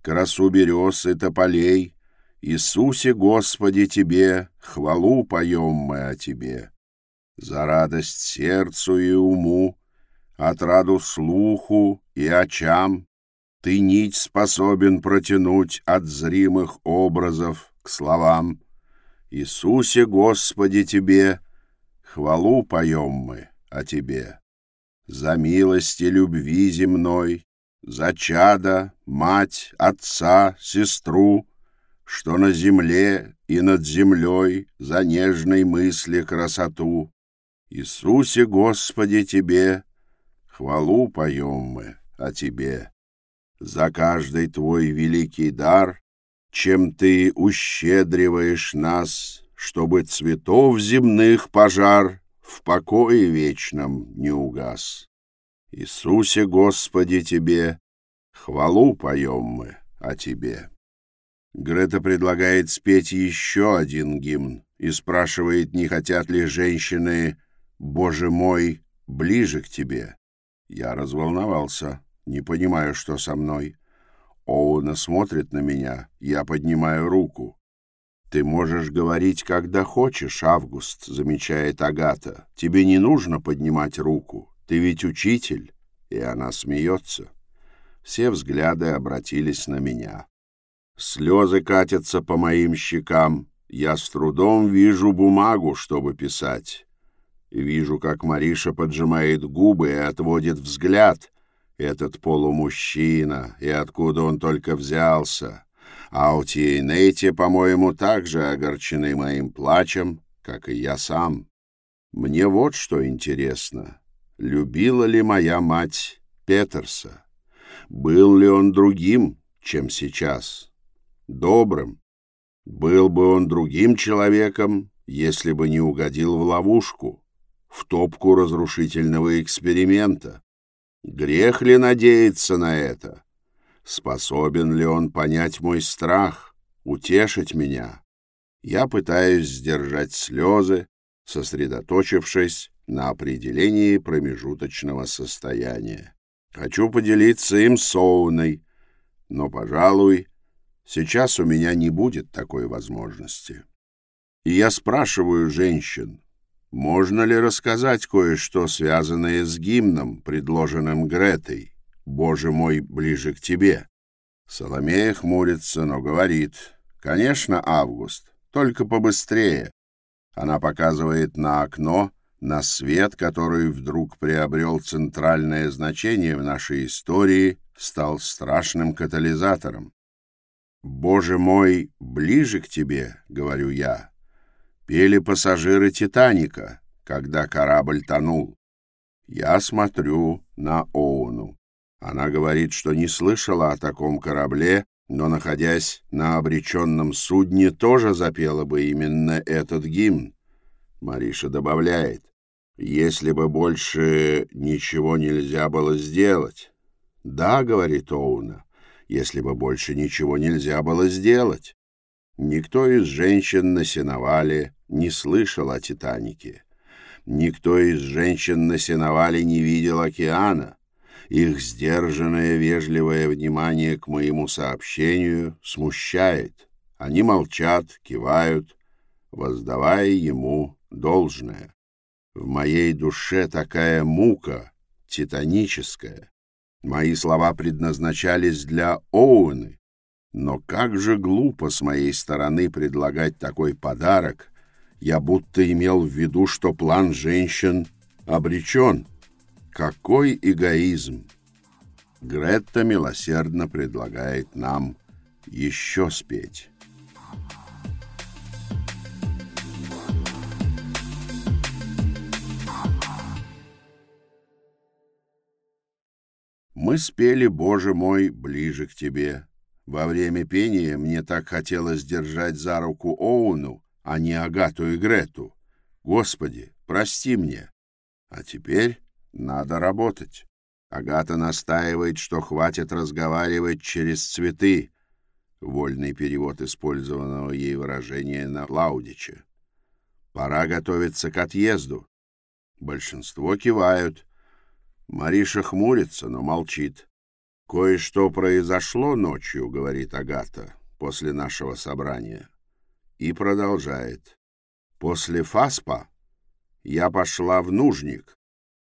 красу берез и тополей. Иисусе Господи Тебе, хвалу поем мы о Тебе. За радость сердцу и уму, отраду слуху и очам. Ты нить способен протянуть от зримых образов к словам. Иисусе Господи Тебе, хвалу поем мы о Тебе. За милости любви земной, за чада, мать, отца, сестру, что на земле и над землей за нежной мысли красоту. Иисусе Господи Тебе, Хвалу поем мы о тебе. За каждый твой великий дар, чем ты ущедриваешь нас, чтобы цветов земных пожар в покое вечном не угас. Иисусе Господи тебе, хвалу поем мы о тебе. Грета предлагает спеть еще один гимн и спрашивает, не хотят ли женщины, «Боже мой, ближе к тебе». Я разволновался, не понимаю, что со мной. Оуна смотрит на меня, я поднимаю руку. «Ты можешь говорить, когда хочешь, Август», — замечает Агата. «Тебе не нужно поднимать руку, ты ведь учитель». И она смеется. Все взгляды обратились на меня. Слезы катятся по моим щекам. Я с трудом вижу бумагу, чтобы писать. Вижу, как Мариша поджимает губы и отводит взгляд. Этот полумужчина, и откуда он только взялся. Аути и Нейти, по-моему, также огорчены моим плачем, как и я сам. Мне вот что интересно. Любила ли моя мать Петерса? Был ли он другим, чем сейчас? Добрым? Был бы он другим человеком, если бы не угодил в ловушку? в топку разрушительного эксперимента. Грех ли надеяться на это? Способен ли он понять мой страх, утешить меня? Я пытаюсь сдержать слезы, сосредоточившись на определении промежуточного состояния. Хочу поделиться им с но, пожалуй, сейчас у меня не будет такой возможности. И я спрашиваю женщин, можно ли рассказать кое-что, связанное с гимном, предложенным Гретой? «Боже мой, ближе к тебе». Соломея хмурится, но говорит. «Конечно, Август, только побыстрее. Она показывает на окно, на свет, который вдруг приобрел центральное значение в нашей истории, стал страшным катализатором. «Боже мой, ближе к тебе», — говорю я. Пели пассажиры «Титаника», когда корабль тонул. Я смотрю на Оуну. Она говорит, что не слышала о таком корабле, но, находясь на обреченном судне, тоже запела бы именно этот гимн. Мариша добавляет, если бы больше ничего нельзя было сделать. Да, говорит Оуна, если бы больше ничего нельзя было сделать. Никто из женщин на сеновале не слышал о «Титанике». Никто из женщин на сеновале не видел океана. Их сдержанное вежливое внимание к моему сообщению смущает. Они молчат, кивают, воздавая ему должное. В моей душе такая мука, титаническая. Мои слова предназначались для Оуэны, но как же глупо с моей стороны предлагать такой подарок. Я будто имел в виду, что план женщин обречен. Какой эгоизм! Гретта милосердно предлагает нам еще спеть. Мы спели «Боже мой, ближе к тебе». Во время пения мне так хотелось держать за руку Оуну, а не Агату и Грету. Господи, прости мне. А теперь надо работать. Агата настаивает, что хватит разговаривать через цветы. Вольный перевод использованного ей выражения на Лаудиче. Пора готовиться к отъезду. Большинство кивают. Мариша хмурится, но молчит. «Кое-что произошло ночью», — говорит Агата, — «после нашего собрания». И продолжает. «После ФАСПа я пошла в нужник,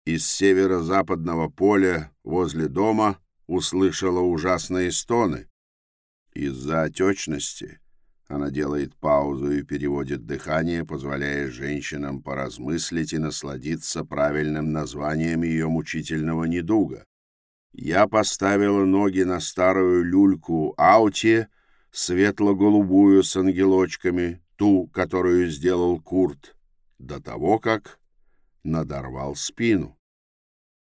из северо-западного поля возле дома услышала ужасные стоны. Из-за отечности она делает паузу и переводит дыхание, позволяя женщинам поразмыслить и насладиться правильным названием ее мучительного недуга. Я поставила ноги на старую люльку ауте, светло-голубую с ангелочками, ту, которую сделал Курт, до того, как надорвал спину.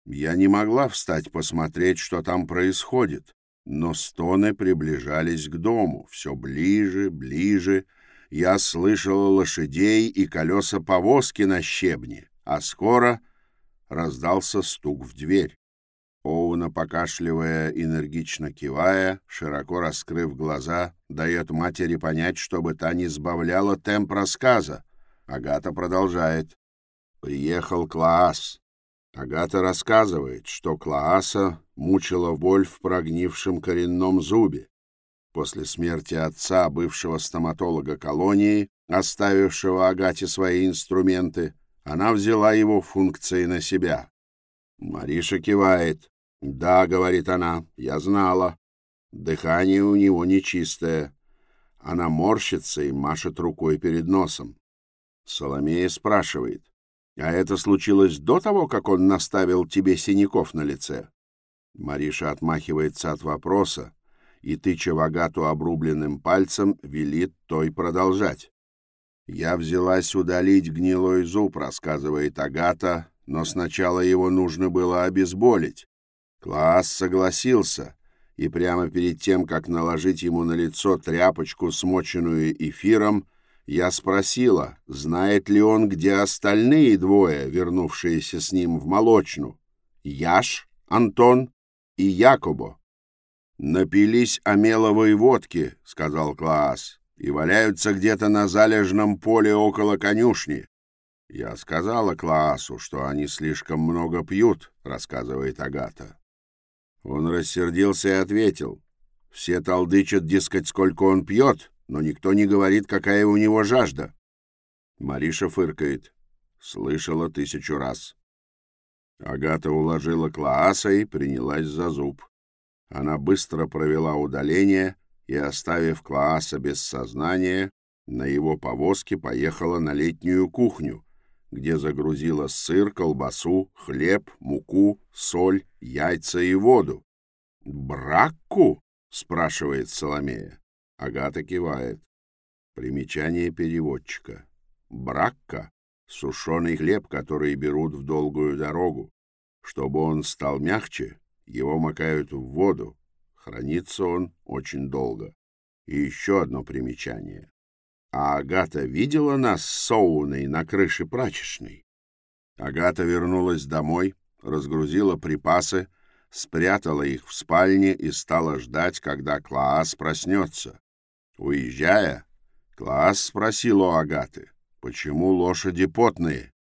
Я не могла встать посмотреть, что там происходит, но стоны приближались к дому, все ближе, ближе. Я слышала лошадей и колеса повозки на щебне, а скоро раздался стук в дверь. Оуна, покашливая, энергично кивая, широко раскрыв глаза, дает матери понять, чтобы та не сбавляла темп рассказа. Агата продолжает. Приехал Клаас. Агата рассказывает, что Клааса мучила боль в прогнившем коренном зубе. После смерти отца, бывшего стоматолога колонии, оставившего Агате свои инструменты, она взяла его функции на себя. Мариша кивает. «Да», — говорит она, — «я знала. Дыхание у него нечистое». Она морщится и машет рукой перед носом. Соломея спрашивает. А это случилось до того, как он наставил тебе синяков на лице? Мариша отмахивается от вопроса и, тыча в обрубленным пальцем, велит той продолжать. «Я взялась удалить гнилой зуб», — рассказывает Агата, «но сначала его нужно было обезболить. Класс согласился, и прямо перед тем, как наложить ему на лицо тряпочку, смоченную эфиром, я спросила, знает ли он, где остальные двое, вернувшиеся с ним в молочну. Яш, Антон и Якобо. «Напились омеловой водки», — сказал Клаас, — «и валяются где-то на залежном поле около конюшни». «Я сказала Клаасу, что они слишком много пьют», — рассказывает Агата. Он рассердился и ответил. «Все толдычат, дескать, сколько он пьет, но никто не говорит, какая у него жажда. Мариша фыркает. Слышала тысячу раз. Агата уложила Клааса и принялась за зуб. Она быстро провела удаление и, оставив Клааса без сознания, на его повозке поехала на летнюю кухню, где загрузила сыр, колбасу, хлеб, муку, соль, яйца и воду. «Бракку?» — спрашивает Соломея. Агата кивает. Примечание переводчика. Бракка — сушеный хлеб, который берут в долгую дорогу. Чтобы он стал мягче, его макают в воду. Хранится он очень долго. И еще одно примечание. А Агата видела нас с Соуной на крыше прачечной? Агата вернулась домой, разгрузила припасы, спрятала их в спальне и стала ждать, когда Клаас проснется. Уезжая, Клаас спросил у Агаты, почему лошади потные.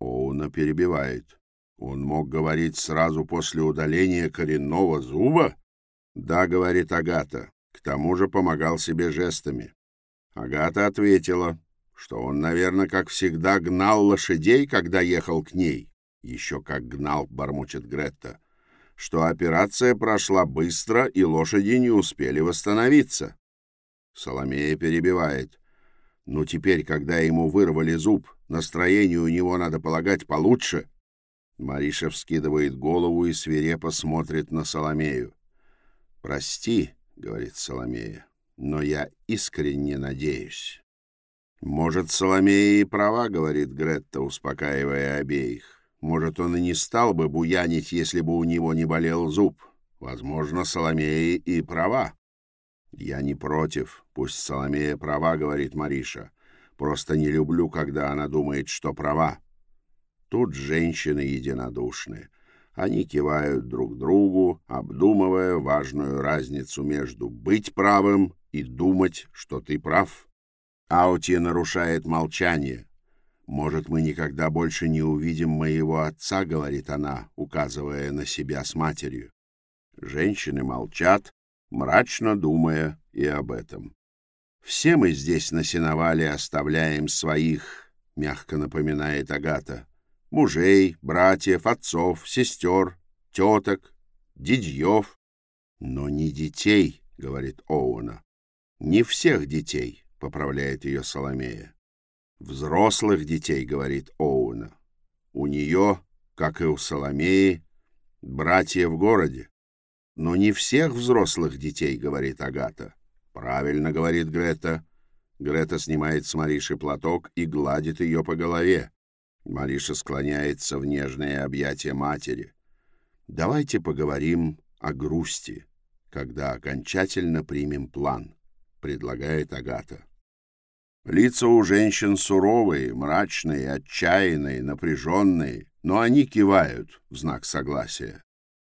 Оуна перебивает. Он мог говорить сразу после удаления коренного зуба? Да, говорит Агата, к тому же помогал себе жестами. Агата ответила, что он, наверное, как всегда, гнал лошадей, когда ехал к ней. Еще как гнал, бормочет Гретта. Что операция прошла быстро, и лошади не успели восстановиться. Соломея перебивает. Ну, теперь, когда ему вырвали зуб, настроение у него, надо полагать, получше. Мариша вскидывает голову и свирепо смотрит на Соломею. «Прости», — говорит Соломея, но я искренне надеюсь. «Может, Соломея и права», — говорит Гретта, успокаивая обеих. «Может, он и не стал бы буянить, если бы у него не болел зуб. Возможно, Соломея и права». «Я не против. Пусть Соломея права», — говорит Мариша. «Просто не люблю, когда она думает, что права». Тут женщины единодушны. Они кивают друг другу, обдумывая важную разницу между быть правым и думать, что ты прав. Аути нарушает молчание. «Может, мы никогда больше не увидим моего отца», — говорит она, указывая на себя с матерью. Женщины молчат, мрачно думая и об этом. «Все мы здесь на сеновале оставляем своих», — мягко напоминает Агата мужей, братьев, отцов, сестер, теток, дядьев. Но не детей, говорит Оуна. Не всех детей, поправляет ее Соломея. Взрослых детей, говорит Оуна. У нее, как и у Соломеи, братья в городе. Но не всех взрослых детей, говорит Агата. Правильно, говорит Грета. Грета снимает с Мариши платок и гладит ее по голове. Мариша склоняется в нежные объятия матери. «Давайте поговорим о грусти, когда окончательно примем план», — предлагает Агата. Лица у женщин суровые, мрачные, отчаянные, напряженные, но они кивают в знак согласия.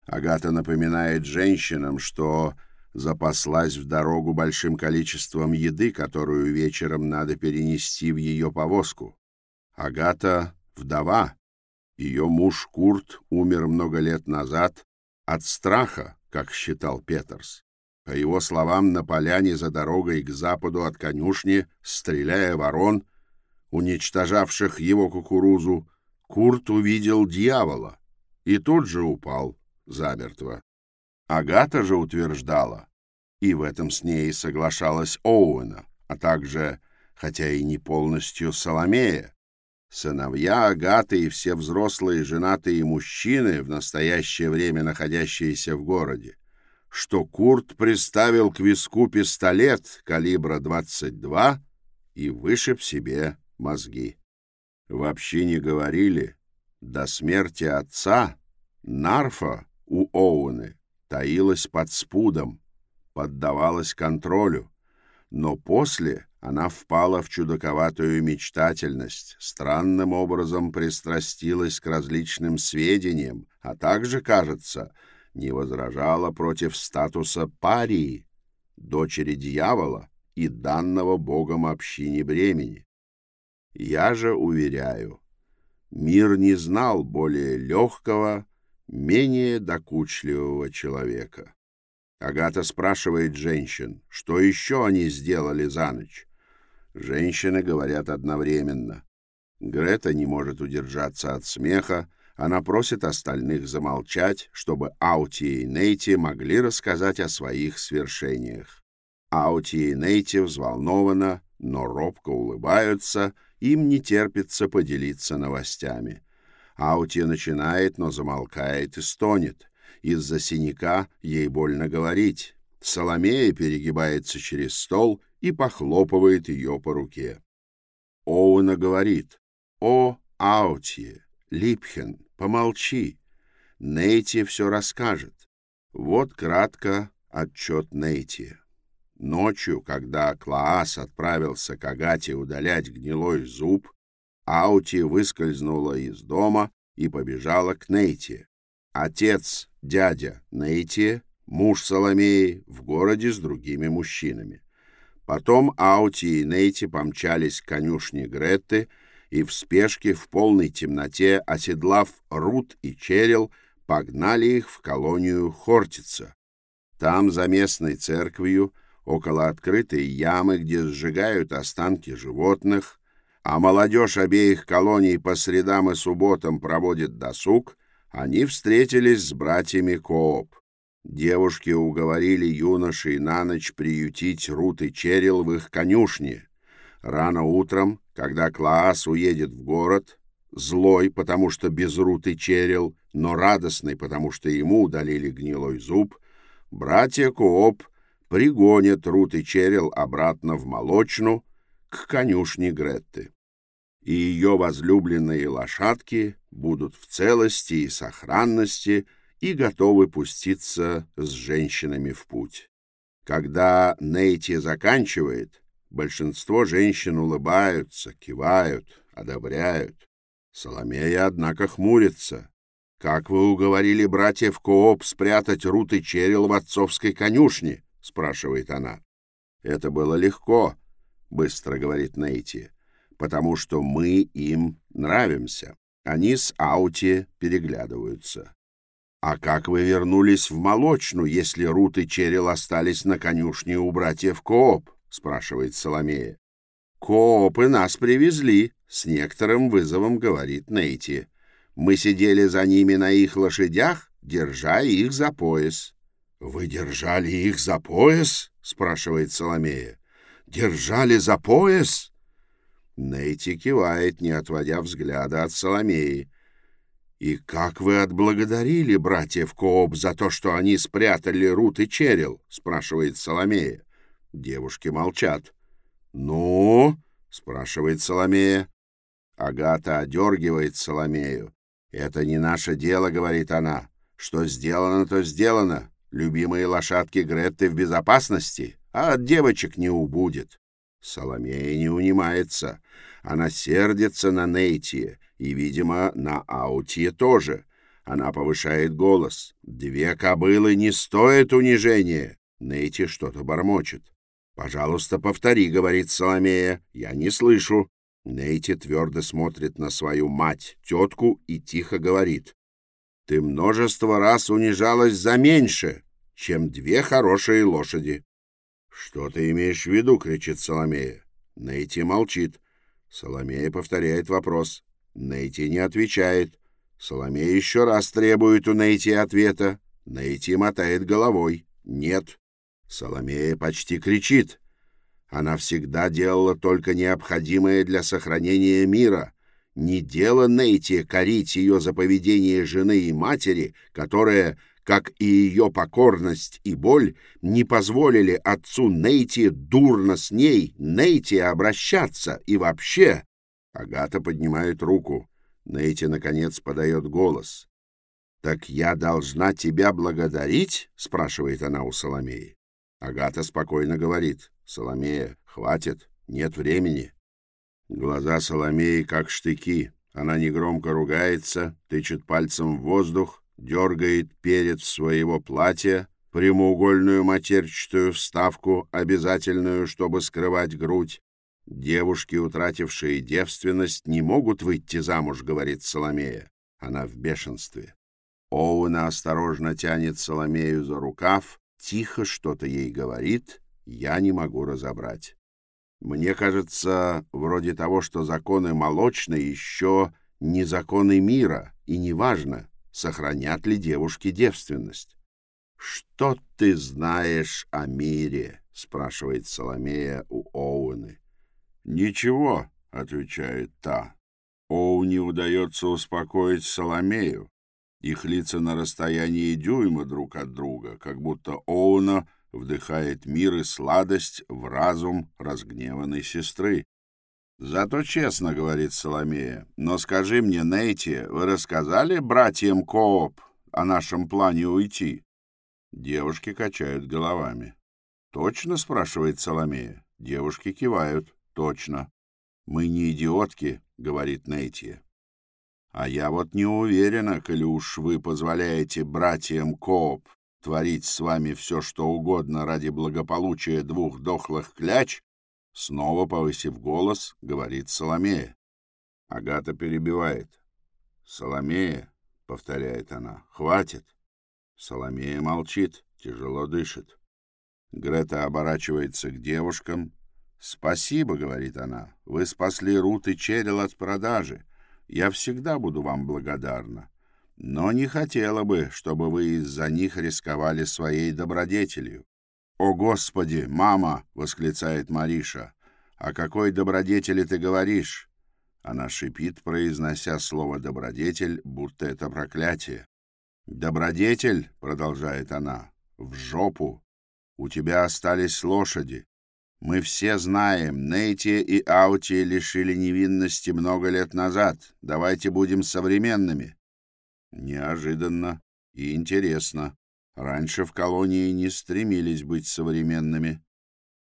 Агата напоминает женщинам, что запаслась в дорогу большим количеством еды, которую вечером надо перенести в ее повозку. Агата вдова. Ее муж Курт умер много лет назад от страха, как считал Петерс. По его словам, на поляне за дорогой к западу от конюшни, стреляя ворон, уничтожавших его кукурузу, Курт увидел дьявола и тут же упал замертво. Агата же утверждала, и в этом с ней соглашалась Оуэна, а также, хотя и не полностью Соломея, Сыновья Агаты и все взрослые женатые мужчины, в настоящее время находящиеся в городе, что Курт приставил к виску пистолет калибра 22 и вышиб себе мозги. Вообще не говорили, до смерти отца Нарфа у Оуэны таилась под спудом, поддавалась контролю, но после она впала в чудаковатую мечтательность, странным образом пристрастилась к различным сведениям, а также, кажется, не возражала против статуса парии, дочери дьявола и данного богом общине бремени. Я же уверяю, мир не знал более легкого, менее докучливого человека. Агата спрашивает женщин, что еще они сделали за ночь. Женщины говорят одновременно. Грета не может удержаться от смеха, она просит остальных замолчать, чтобы Аути и Нейти могли рассказать о своих свершениях. Аути и Нейти взволнованно, но робко улыбаются, им не терпится поделиться новостями. Аути начинает, но замолкает и стонет. Из-за синяка ей больно говорить. Соломея перегибается через стол и похлопывает ее по руке. Оуэна говорит, «О, Аутье, Липхен, помолчи. Нейти все расскажет». Вот кратко отчет Нейти. Ночью, когда Клаас отправился к Агате удалять гнилой зуб, Аути выскользнула из дома и побежала к Нейти. Отец, дядя Нейти, муж Соломеи, в городе с другими мужчинами. Потом Аути и Нейти помчались к конюшне Гретты и в спешке в полной темноте, оседлав Рут и Черил, погнали их в колонию Хортица. Там, за местной церковью, около открытой ямы, где сжигают останки животных, а молодежь обеих колоний по средам и субботам проводит досуг, они встретились с братьями Кооп. Девушки уговорили юношей на ночь приютить Рут и Черил в их конюшне. Рано утром, когда Клаас уедет в город, злой, потому что без Рут и Черил, но радостный, потому что ему удалили гнилой зуб, братья Кооп пригонят Рут и Черил обратно в молочну к конюшне Гретты. И ее возлюбленные лошадки будут в целости и сохранности и готовы пуститься с женщинами в путь. Когда Нейти заканчивает, большинство женщин улыбаются, кивают, одобряют. Соломея, однако, хмурится. «Как вы уговорили братьев Кооп спрятать Рут и Черил в отцовской конюшне?» — спрашивает она. «Это было легко», — быстро говорит Нейти, «потому что мы им нравимся». Они с Аути переглядываются. «А как вы вернулись в молочну, если Рут и Черил остались на конюшне у братьев Кооп?» — спрашивает Соломея. «Коопы нас привезли», — с некоторым вызовом говорит Нейти. «Мы сидели за ними на их лошадях, держа их за пояс». «Вы держали их за пояс?» — спрашивает Соломея. «Держали за пояс?» Нейти кивает, не отводя взгляда от Соломеи. «И как вы отблагодарили братьев Кооп за то, что они спрятали Рут и Черил?» — спрашивает Соломея. Девушки молчат. «Ну?» — спрашивает Соломея. Агата одергивает Соломею. «Это не наше дело», — говорит она. «Что сделано, то сделано. Любимые лошадки Гретты в безопасности, а от девочек не убудет». Соломея не унимается. Она сердится на Нейтие и, видимо, на Аутье тоже. Она повышает голос. «Две кобылы не стоят унижения!» Нейти что-то бормочет. «Пожалуйста, повтори», — говорит Соломея. «Я не слышу». Нейти твердо смотрит на свою мать, тетку, и тихо говорит. «Ты множество раз унижалась за меньше, чем две хорошие лошади». «Что ты имеешь в виду?» — кричит Соломея. Нейти молчит. Соломея повторяет вопрос. Нейти не отвечает. Соломея еще раз требует у Нейти ответа. Нейти мотает головой. «Нет». Соломея почти кричит. Она всегда делала только необходимое для сохранения мира. Не дело Нейти корить ее за поведение жены и матери, которая, как и ее покорность и боль, не позволили отцу Нейти дурно с ней, Нейти, обращаться и вообще... Агата поднимает руку. Нейти, наконец, подает голос. «Так я должна тебя благодарить?» — спрашивает она у Соломеи. Агата спокойно говорит. «Соломея, хватит, нет времени». Глаза Соломеи как штыки. Она негромко ругается, тычет пальцем в воздух, дергает перед своего платья, прямоугольную матерчатую вставку, обязательную, чтобы скрывать грудь. «Девушки, утратившие девственность, не могут выйти замуж», — говорит Соломея. Она в бешенстве. Оуэна осторожно тянет Соломею за рукав, тихо что-то ей говорит, я не могу разобрать. Мне кажется, вроде того, что законы молочные еще не законы мира, и неважно, сохранят ли девушки девственность. «Что ты знаешь о мире?» — спрашивает Соломея у Оуэны. «Ничего», — отвечает та. Оу не удается успокоить Соломею. Их лица на расстоянии дюйма друг от друга, как будто Оуна вдыхает мир и сладость в разум разгневанной сестры. «Зато честно, — говорит Соломея, — но скажи мне, Нейти, вы рассказали братьям Кооп о нашем плане уйти?» Девушки качают головами. «Точно?» — спрашивает Соломея. Девушки кивают. «Точно». «Мы не идиотки», — говорит Нейти. «А я вот не уверена, коли уж вы позволяете братьям Кооп творить с вами все, что угодно ради благополучия двух дохлых кляч, снова повысив голос, говорит Соломея. Агата перебивает. «Соломея», — повторяет она, — «хватит». Соломея молчит, тяжело дышит. Грета оборачивается к девушкам. «Спасибо», — говорит она, — «вы спасли Рут и Черил от продажи. Я всегда буду вам благодарна но не хотела бы, чтобы вы из-за них рисковали своей добродетелью. «О, Господи, мама!» — восклицает Мариша. «О какой добродетели ты говоришь?» Она шипит, произнося слово «добродетель», будто это проклятие. «Добродетель», — продолжает она, — «в жопу. У тебя остались лошади. Мы все знаем, Нейти и Аути лишили невинности много лет назад. Давайте будем современными. Неожиданно и интересно. Раньше в колонии не стремились быть современными.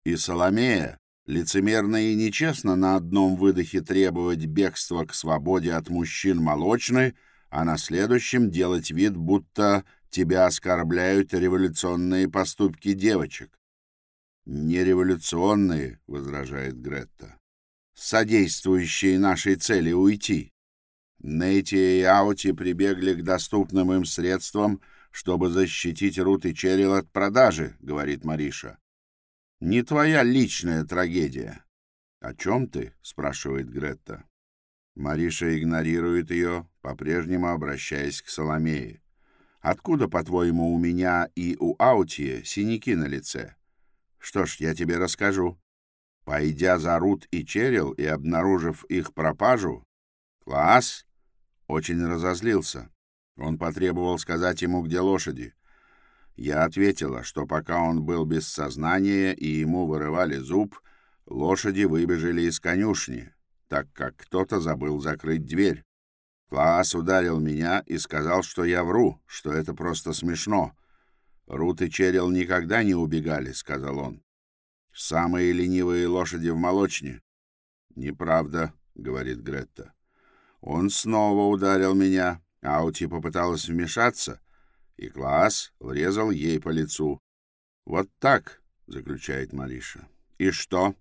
И Соломея, лицемерно и нечестно на одном выдохе требовать бегства к свободе от мужчин молочной, а на следующем делать вид, будто тебя оскорбляют революционные поступки девочек. «Не революционные», — возражает Гретта, — «содействующие нашей цели уйти». Нейти и Аути прибегли к доступным им средствам, чтобы защитить Рут и Черил от продажи, — говорит Мариша. Не твоя личная трагедия. — О чем ты? — спрашивает Гретта. Мариша игнорирует ее, по-прежнему обращаясь к Соломее. «Откуда, по-твоему, у меня и у Аутия синяки на лице?» «Что ж, я тебе расскажу. Пойдя за Рут и Черил и обнаружив их пропажу...» «Класс!» очень разозлился. Он потребовал сказать ему, где лошади. Я ответила, что пока он был без сознания и ему вырывали зуб, лошади выбежали из конюшни, так как кто-то забыл закрыть дверь. Класс ударил меня и сказал, что я вру, что это просто смешно. «Рут и Черил никогда не убегали», — сказал он. «Самые ленивые лошади в молочне». «Неправда», — говорит Гретта. Он снова ударил меня. Аути попыталась вмешаться, и класс врезал ей по лицу. «Вот так», — заключает Мариша. «И что?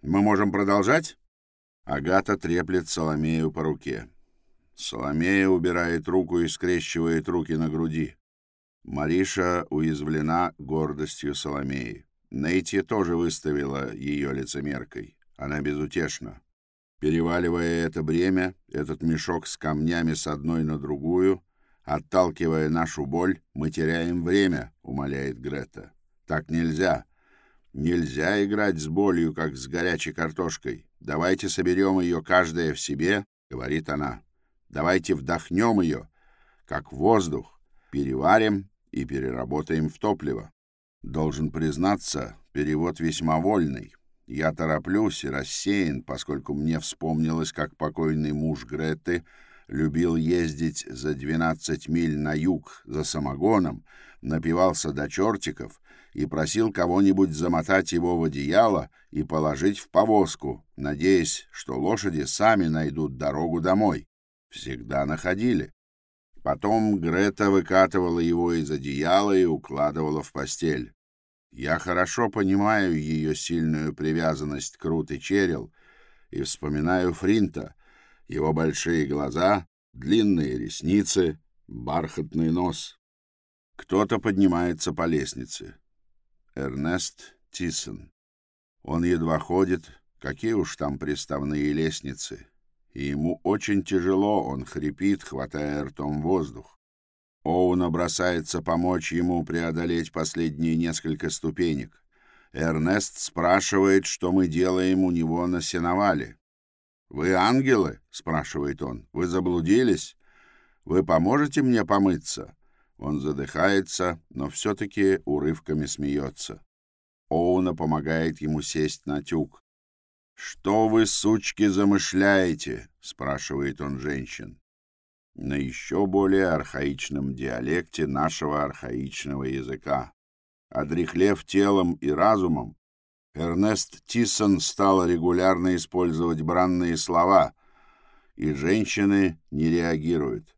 Мы можем продолжать?» Агата треплет Соломею по руке. Соломея убирает руку и скрещивает руки на груди. Мариша уязвлена гордостью Соломеи. Нейти тоже выставила ее лицемеркой. Она безутешна. Переваливая это бремя, этот мешок с камнями с одной на другую, отталкивая нашу боль, мы теряем время, умоляет Грета. Так нельзя. Нельзя играть с болью, как с горячей картошкой. Давайте соберем ее каждая в себе, говорит она. Давайте вдохнем ее, как воздух, переварим и переработаем в топливо. Должен признаться, перевод весьма вольный. Я тороплюсь и рассеян, поскольку мне вспомнилось, как покойный муж Греты любил ездить за 12 миль на юг за самогоном, напивался до чертиков и просил кого-нибудь замотать его в одеяло и положить в повозку, надеясь, что лошади сами найдут дорогу домой. Всегда находили. Потом Грета выкатывала его из одеяла и укладывала в постель. Я хорошо понимаю ее сильную привязанность к Рут и Черил и вспоминаю Фринта, его большие глаза, длинные ресницы, бархатный нос. Кто-то поднимается по лестнице. Эрнест Тисон. Он едва ходит, какие уж там приставные лестницы, и ему очень тяжело, он хрипит, хватая ртом воздух. Оуна бросается помочь ему преодолеть последние несколько ступенек. Эрнест спрашивает, что мы делаем у него на сеновале. «Вы ангелы?» — спрашивает он. «Вы заблудились? Вы поможете мне помыться?» Он задыхается, но все-таки урывками смеется. Оуна помогает ему сесть на тюк. «Что вы, сучки, замышляете?» — спрашивает он женщин. На еще более архаичном диалекте нашего архаичного языка. Одрехлев телом и разумом, Эрнест Тиссон стал регулярно использовать бранные слова, и женщины не реагируют.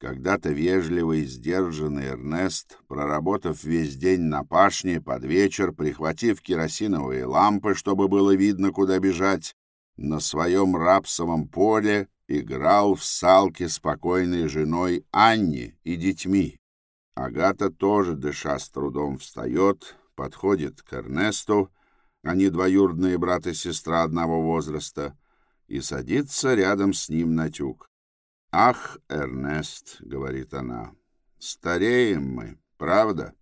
Когда-то вежливый, сдержанный Эрнест, проработав весь день на пашне, под вечер, прихватив керосиновые лампы, чтобы было видно, куда бежать, на своем рапсовом поле играл в салки спокойной женой Анни и детьми. Агата тоже, дыша с трудом, встает, подходит к Эрнесту, они двоюродные брат и сестра одного возраста, и садится рядом с ним на тюк. «Ах, Эрнест», — говорит она, — «стареем мы, правда?»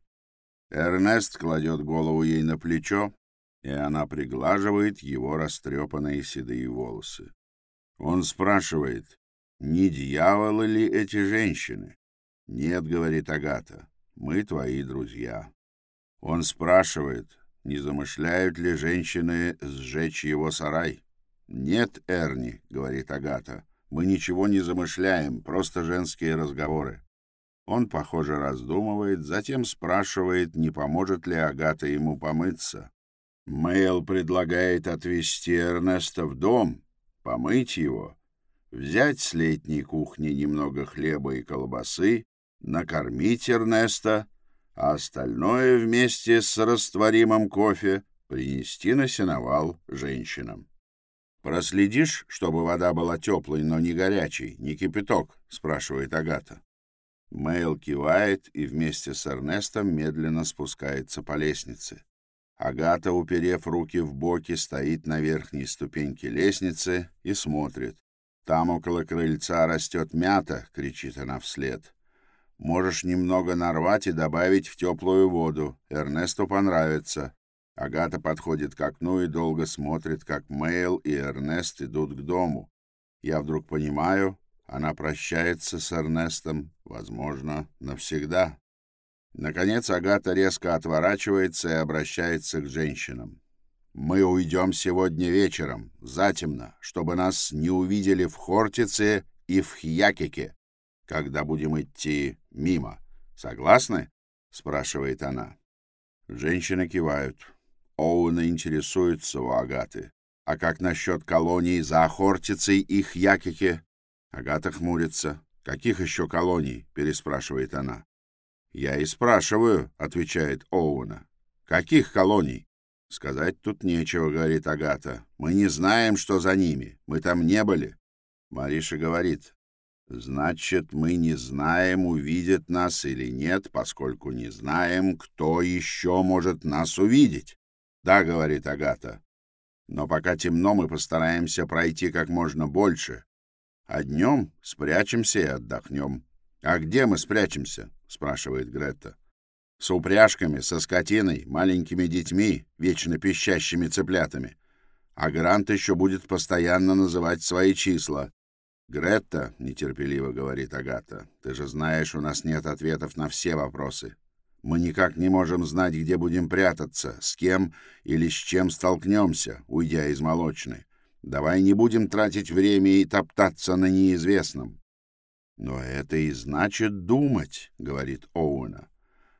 Эрнест кладет голову ей на плечо, и она приглаживает его растрепанные седые волосы. Он спрашивает, не дьяволы ли эти женщины? «Нет», — говорит Агата, — «мы твои друзья». Он спрашивает, не замышляют ли женщины сжечь его сарай. «Нет, Эрни», — говорит Агата, — мы ничего не замышляем, просто женские разговоры. Он, похоже, раздумывает, затем спрашивает, не поможет ли Агата ему помыться. Мэйл предлагает отвезти Эрнеста в дом, помыть его, взять с летней кухни немного хлеба и колбасы, накормить Эрнеста, а остальное вместе с растворимым кофе принести на сеновал женщинам. «Проследишь, чтобы вода была теплой, но не горячей, не кипяток?» — спрашивает Агата. Мэйл кивает и вместе с Эрнестом медленно спускается по лестнице. Агата, уперев руки в боки, стоит на верхней ступеньке лестницы и смотрит. «Там около крыльца растет мята!» — кричит она вслед. «Можешь немного нарвать и добавить в теплую воду. Эрнесту понравится. Агата подходит к окну и долго смотрит, как Мэйл и Эрнест идут к дому. Я вдруг понимаю, она прощается с Эрнестом, возможно, навсегда. Наконец Агата резко отворачивается и обращается к женщинам. «Мы уйдем сегодня вечером, затемно, чтобы нас не увидели в Хортице и в Хьякике, когда будем идти мимо. Согласны?» — спрашивает она. Женщины кивают. Оуэна интересуется у Агаты. А как насчет колоний за Охортицей и Хьякике? Агата хмурится. «Каких еще колоний?» — переспрашивает она. «Я и спрашиваю», — отвечает Оуэна. «Каких колоний?» «Сказать тут нечего», — говорит Агата. «Мы не знаем, что за ними. Мы там не были». Мариша говорит. «Значит, мы не знаем, увидят нас или нет, поскольку не знаем, кто еще может нас увидеть». «Да», — говорит Агата. «Но пока темно, мы постараемся пройти как можно больше. А днем спрячемся и отдохнем». «А где мы спрячемся?» — спрашивает Гретта. «С упряжками, со скотиной, маленькими детьми, вечно пищащими цыплятами. А Грант еще будет постоянно называть свои числа. «Гретта», — нетерпеливо говорит Агата, — «ты же знаешь, у нас нет ответов на все вопросы. Мы никак не можем знать, где будем прятаться, с кем или с чем столкнемся, уйдя из молочной. Давай не будем тратить время и топтаться на неизвестном. Но это и значит думать, говорит Оуэна.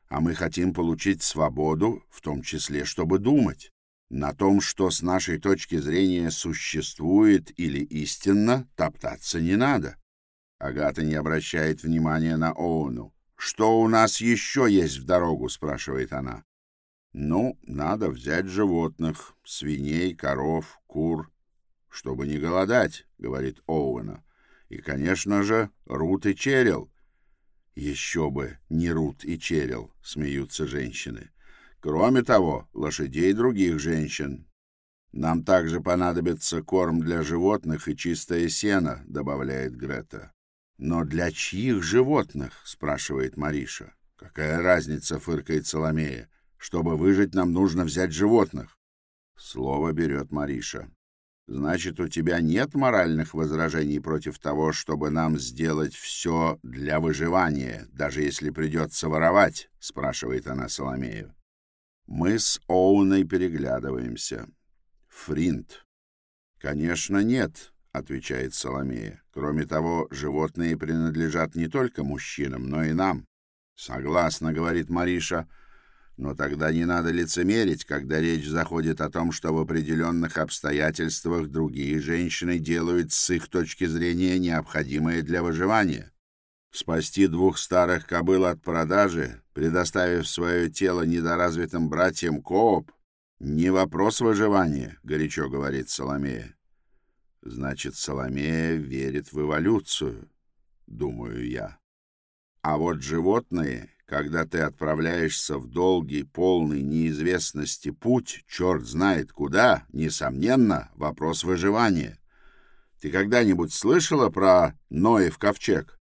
А мы хотим получить свободу, в том числе, чтобы думать. На том, что с нашей точки зрения существует или истинно, топтаться не надо. Агата не обращает внимания на Оуэну. «Что у нас еще есть в дорогу?» — спрашивает она. «Ну, надо взять животных, свиней, коров, кур, чтобы не голодать», — говорит Оуэна. «И, конечно же, Рут и Черил». «Еще бы, не Рут и Черил», — смеются женщины. «Кроме того, лошадей других женщин». «Нам также понадобится корм для животных и чистое сено», — добавляет Грета. «Но для чьих животных?» — спрашивает Мариша. «Какая разница?» — фыркает Соломея. Чтобы выжить, нам нужно взять животных. Слово берет Мариша. Значит, у тебя нет моральных возражений против того, чтобы нам сделать все для выживания, даже если придется воровать? — спрашивает она Соломею. Мы с Оуной переглядываемся. Фринт. Конечно, нет, — отвечает Соломея. Кроме того, животные принадлежат не только мужчинам, но и нам. Согласна, — говорит Мариша, — но тогда не надо лицемерить, когда речь заходит о том, что в определенных обстоятельствах другие женщины делают с их точки зрения необходимое для выживания. Спасти двух старых кобыл от продажи, предоставив свое тело недоразвитым братьям Кооп, не вопрос выживания, горячо говорит Соломея. Значит, Соломея верит в эволюцию, думаю я. А вот животные когда ты отправляешься в долгий, полный неизвестности путь, черт знает куда, несомненно, вопрос выживания. Ты когда-нибудь слышала про Ноев ковчег?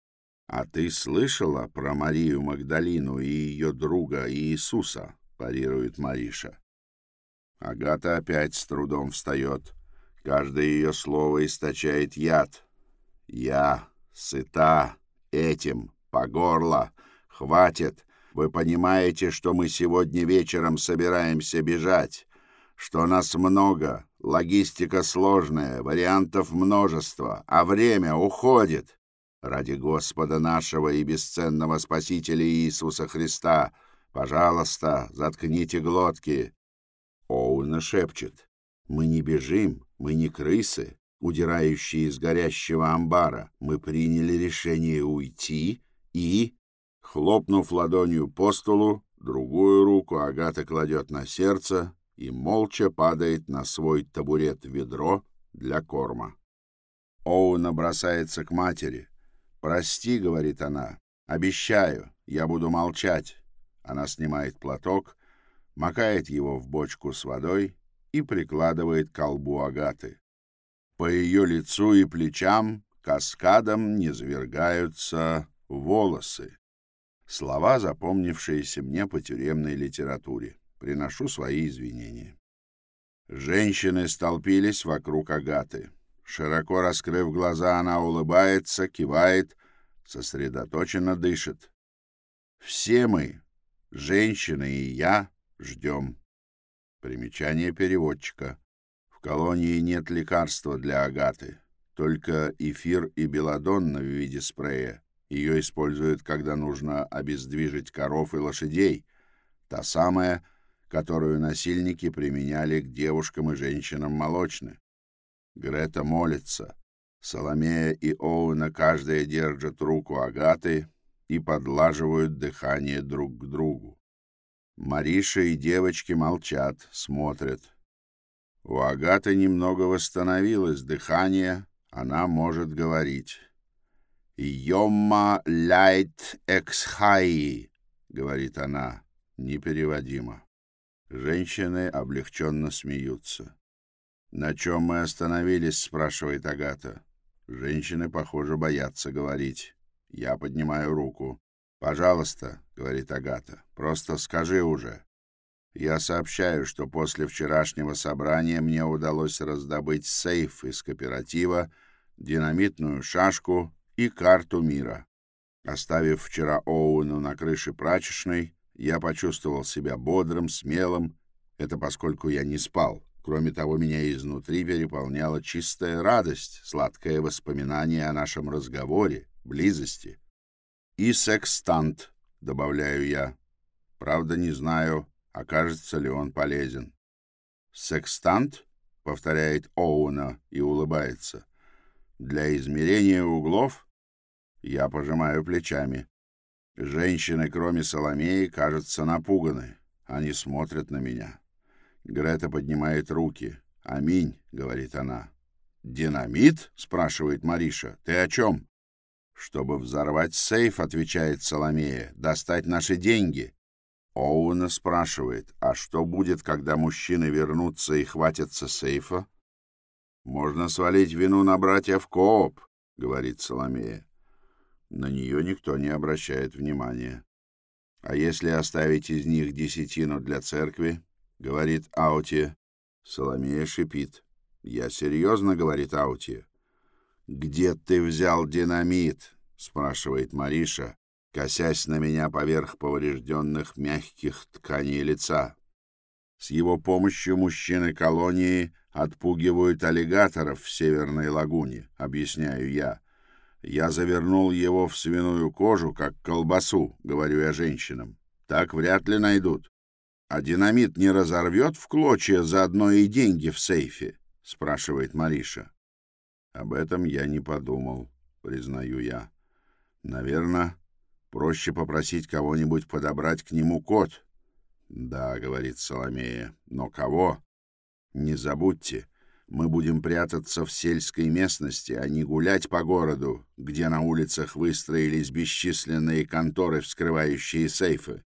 А ты слышала про Марию Магдалину и ее друга Иисуса? парирует Мариша. Агата опять с трудом встает. Каждое ее слово источает яд. Я сыта этим по горло. Хватит. Вы понимаете, что мы сегодня вечером собираемся бежать, что нас много, логистика сложная, вариантов множество, а время уходит. Ради Господа нашего и бесценного Спасителя Иисуса Христа, пожалуйста, заткните глотки. Оуна шепчет. Мы не бежим, мы не крысы, удирающие из горящего амбара. Мы приняли решение уйти и Хлопнув ладонью по столу, другую руку Агата кладет на сердце и молча падает на свой табурет-ведро для корма. Оуна бросается к матери. «Прости», — говорит она, — «обещаю, я буду молчать». Она снимает платок, макает его в бочку с водой и прикладывает к колбу Агаты. По ее лицу и плечам каскадом низвергаются волосы. Слова, запомнившиеся мне по тюремной литературе. Приношу свои извинения. Женщины столпились вокруг Агаты. Широко раскрыв глаза, она улыбается, кивает, сосредоточенно дышит. Все мы, женщины и я, ждем. Примечание переводчика. В колонии нет лекарства для Агаты, только эфир и белладонна в виде спрея. Ее используют, когда нужно обездвижить коров и лошадей. Та самая, которую насильники применяли к девушкам и женщинам молочны. Грета молится. Соломея и Оуна каждая держат руку Агаты и подлаживают дыхание друг к другу. Мариша и девочки молчат, смотрят. У Агаты немного восстановилось дыхание, она может говорить. «Йомма ляйт эксхаи», — говорит она, непереводимо. Женщины облегченно смеются. «На чем мы остановились?» — спрашивает Агата. Женщины, похоже, боятся говорить. Я поднимаю руку. «Пожалуйста», — говорит Агата, — «просто скажи уже». Я сообщаю, что после вчерашнего собрания мне удалось раздобыть сейф из кооператива, динамитную шашку и карту мира. Оставив вчера Оуэну на крыше прачечной, я почувствовал себя бодрым, смелым. Это поскольку я не спал. Кроме того, меня изнутри переполняла чистая радость, сладкое воспоминание о нашем разговоре, близости. И секстант, добавляю я. Правда, не знаю, окажется ли он полезен. Секстант, повторяет Оуэна и улыбается. Для измерения углов я пожимаю плечами. Женщины, кроме Соломеи, кажутся напуганными. Они смотрят на меня. Грета поднимает руки. «Аминь», — говорит она. «Динамит?» — спрашивает Мариша. «Ты о чем?» «Чтобы взорвать сейф», — отвечает Соломея, — «достать наши деньги». Оуна спрашивает, а что будет, когда мужчины вернутся и хватятся сейфа? «Можно свалить вину на братьев Кооп», — говорит Соломея. На нее никто не обращает внимания. «А если оставить из них десятину для церкви?» — говорит Аути. Соломея шипит. «Я серьезно», — говорит Аути. «Где ты взял динамит?» — спрашивает Мариша, косясь на меня поверх поврежденных мягких тканей лица. С его помощью мужчины колонии отпугивают аллигаторов в Северной лагуне, объясняю я. Я завернул его в свиную кожу, как колбасу, говорю я женщинам. Так вряд ли найдут. А динамит не разорвет в клочья заодно и деньги в сейфе? спрашивает Мариша. Об этом я не подумал, признаю я. Наверное, проще попросить кого-нибудь подобрать к нему код. Да, говорит Соломея, но кого? Не забудьте, мы будем прятаться в сельской местности, а не гулять по городу, где на улицах выстроились бесчисленные конторы, вскрывающие сейфы.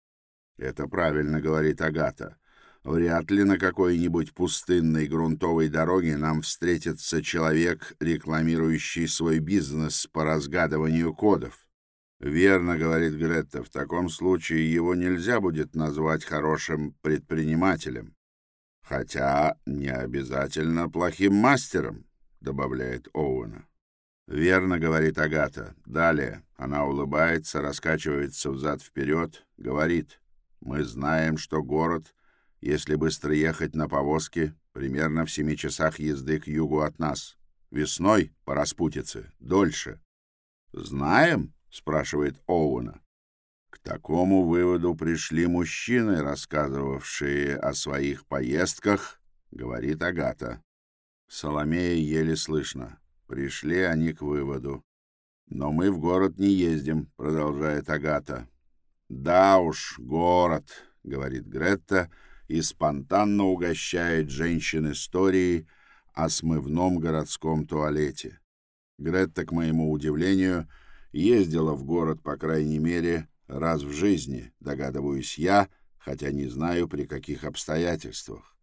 Это правильно, говорит Агата. Вряд ли на какой-нибудь пустынной грунтовой дороге нам встретится человек, рекламирующий свой бизнес по разгадыванию кодов. Верно, говорит Гретта, в таком случае его нельзя будет назвать хорошим предпринимателем. Хотя не обязательно плохим мастером, добавляет Оуэна. Верно, говорит Агата. Далее она улыбается, раскачивается взад-вперед, говорит. Мы знаем, что город, если быстро ехать на повозке, примерно в семи часах езды к югу от нас. Весной по распутице, дольше. Знаем? спрашивает Оуэна такому выводу пришли мужчины, рассказывавшие о своих поездках, говорит Агата. Соломея еле слышно. Пришли они к выводу. Но мы в город не ездим, продолжает Агата. Да уж, город, говорит Гретта и спонтанно угощает женщин историей о смывном городском туалете. Гретта, к моему удивлению, ездила в город, по крайней мере, раз в жизни, догадываюсь я, хотя не знаю, при каких обстоятельствах.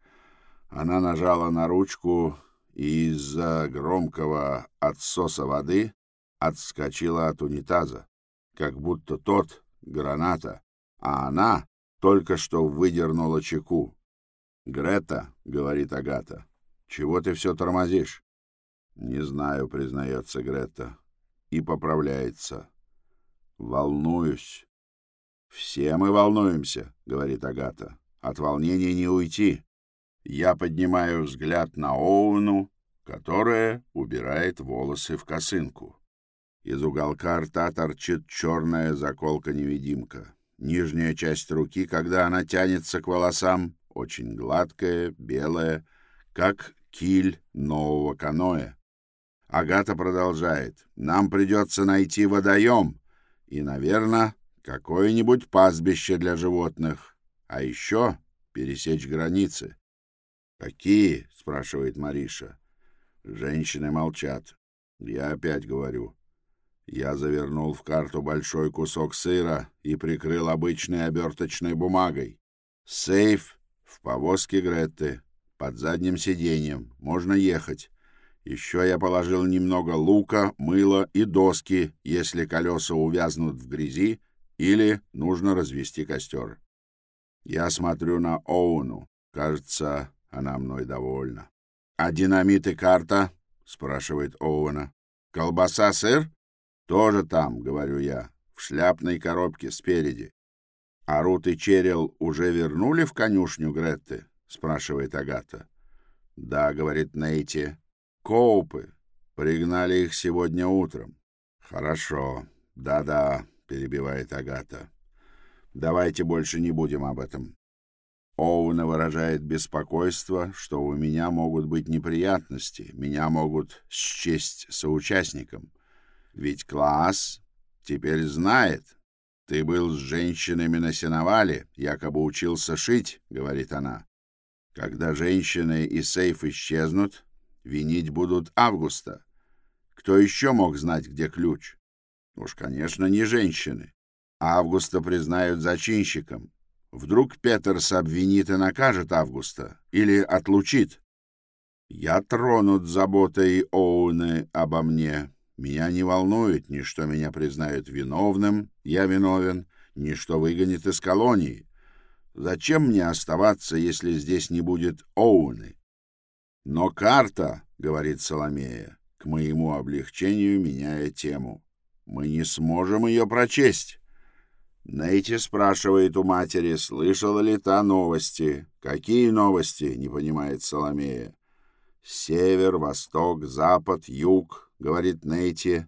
Она нажала на ручку и из-за громкого отсоса воды отскочила от унитаза, как будто тот — граната, а она только что выдернула чеку. «Грета», — говорит Агата, — «чего ты все тормозишь?» «Не знаю», — признается Грета, и поправляется. «Волнуюсь». «Все мы волнуемся», — говорит Агата. «От волнения не уйти». Я поднимаю взгляд на Оуну, которая убирает волосы в косынку. Из уголка рта торчит черная заколка-невидимка. Нижняя часть руки, когда она тянется к волосам, очень гладкая, белая, как киль нового каноэ. Агата продолжает. «Нам придется найти водоем и, наверное, какое-нибудь пастбище для животных, а еще пересечь границы. «Какие?» — спрашивает Мариша. Женщины молчат. Я опять говорю. Я завернул в карту большой кусок сыра и прикрыл обычной оберточной бумагой. Сейф в повозке Гретты, под задним сиденьем. Можно ехать. Еще я положил немного лука, мыла и доски, если колеса увязнут в грязи, или нужно развести костер. Я смотрю на Оуну. Кажется, она мной довольна. «А динамит и карта?» — спрашивает Оуэна. «Колбаса, сыр?» «Тоже там», — говорю я, — «в шляпной коробке спереди». «А Рут и Черил уже вернули в конюшню Гретты?» — спрашивает Агата. «Да», — говорит Нейти. «Коупы. Пригнали их сегодня утром». «Хорошо. Да-да перебивает Агата. Давайте больше не будем об этом. Оуна выражает беспокойство, что у меня могут быть неприятности, меня могут счесть соучастником. Ведь класс теперь знает. Ты был с женщинами на сеновале, якобы учился шить, говорит она. Когда женщины и сейф исчезнут, винить будут Августа. Кто еще мог знать, где ключ? Уж, конечно, не женщины. Августа признают зачинщиком. Вдруг Петерс обвинит и накажет Августа или отлучит. Я тронут заботой Оуны обо мне. Меня не волнует ни что меня признают виновным, я виновен, ни что выгонит из колонии. Зачем мне оставаться, если здесь не будет Оуны? Но карта, — говорит Соломея, к моему облегчению меняя тему. Мы не сможем ее прочесть. Нейти спрашивает у матери, слышала ли та новости. Какие новости, не понимает Соломея. Север, восток, запад, юг, говорит Нейти.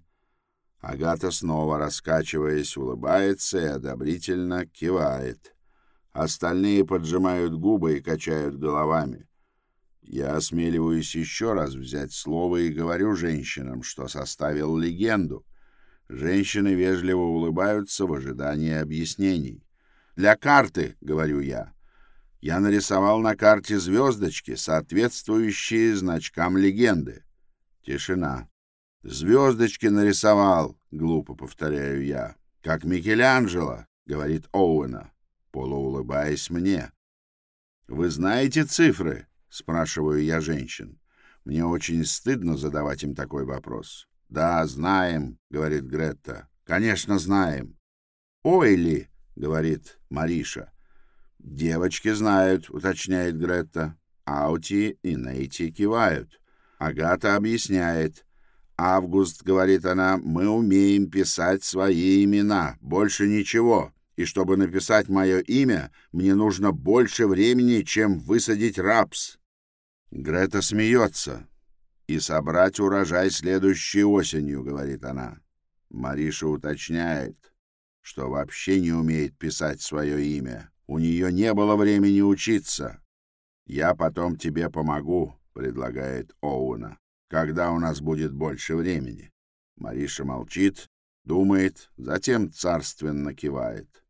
Агата снова, раскачиваясь, улыбается и одобрительно кивает. Остальные поджимают губы и качают головами. Я осмеливаюсь еще раз взять слово и говорю женщинам, что составил легенду. Женщины вежливо улыбаются в ожидании объяснений. «Для карты», — говорю я. Я нарисовал на карте звездочки, соответствующие значкам легенды. Тишина. «Звездочки нарисовал», — глупо повторяю я. «Как Микеланджело», — говорит Оуэна, полуулыбаясь мне. «Вы знаете цифры?» спрашиваю я женщин. Мне очень стыдно задавать им такой вопрос. Да, знаем, говорит Гретта. Конечно, знаем. Ой ли, говорит Мариша. Девочки знают, уточняет Гретта. Аути и Нейти кивают. Агата объясняет. Август, говорит она, мы умеем писать свои имена, больше ничего. И чтобы написать мое имя, мне нужно больше времени, чем высадить рапс. Грета смеется. «И собрать урожай следующей осенью», — говорит она. Мариша уточняет, что вообще не умеет писать свое имя. У нее не было времени учиться. «Я потом тебе помогу», — предлагает Оуна, «когда у нас будет больше времени». Мариша молчит, думает, затем царственно кивает.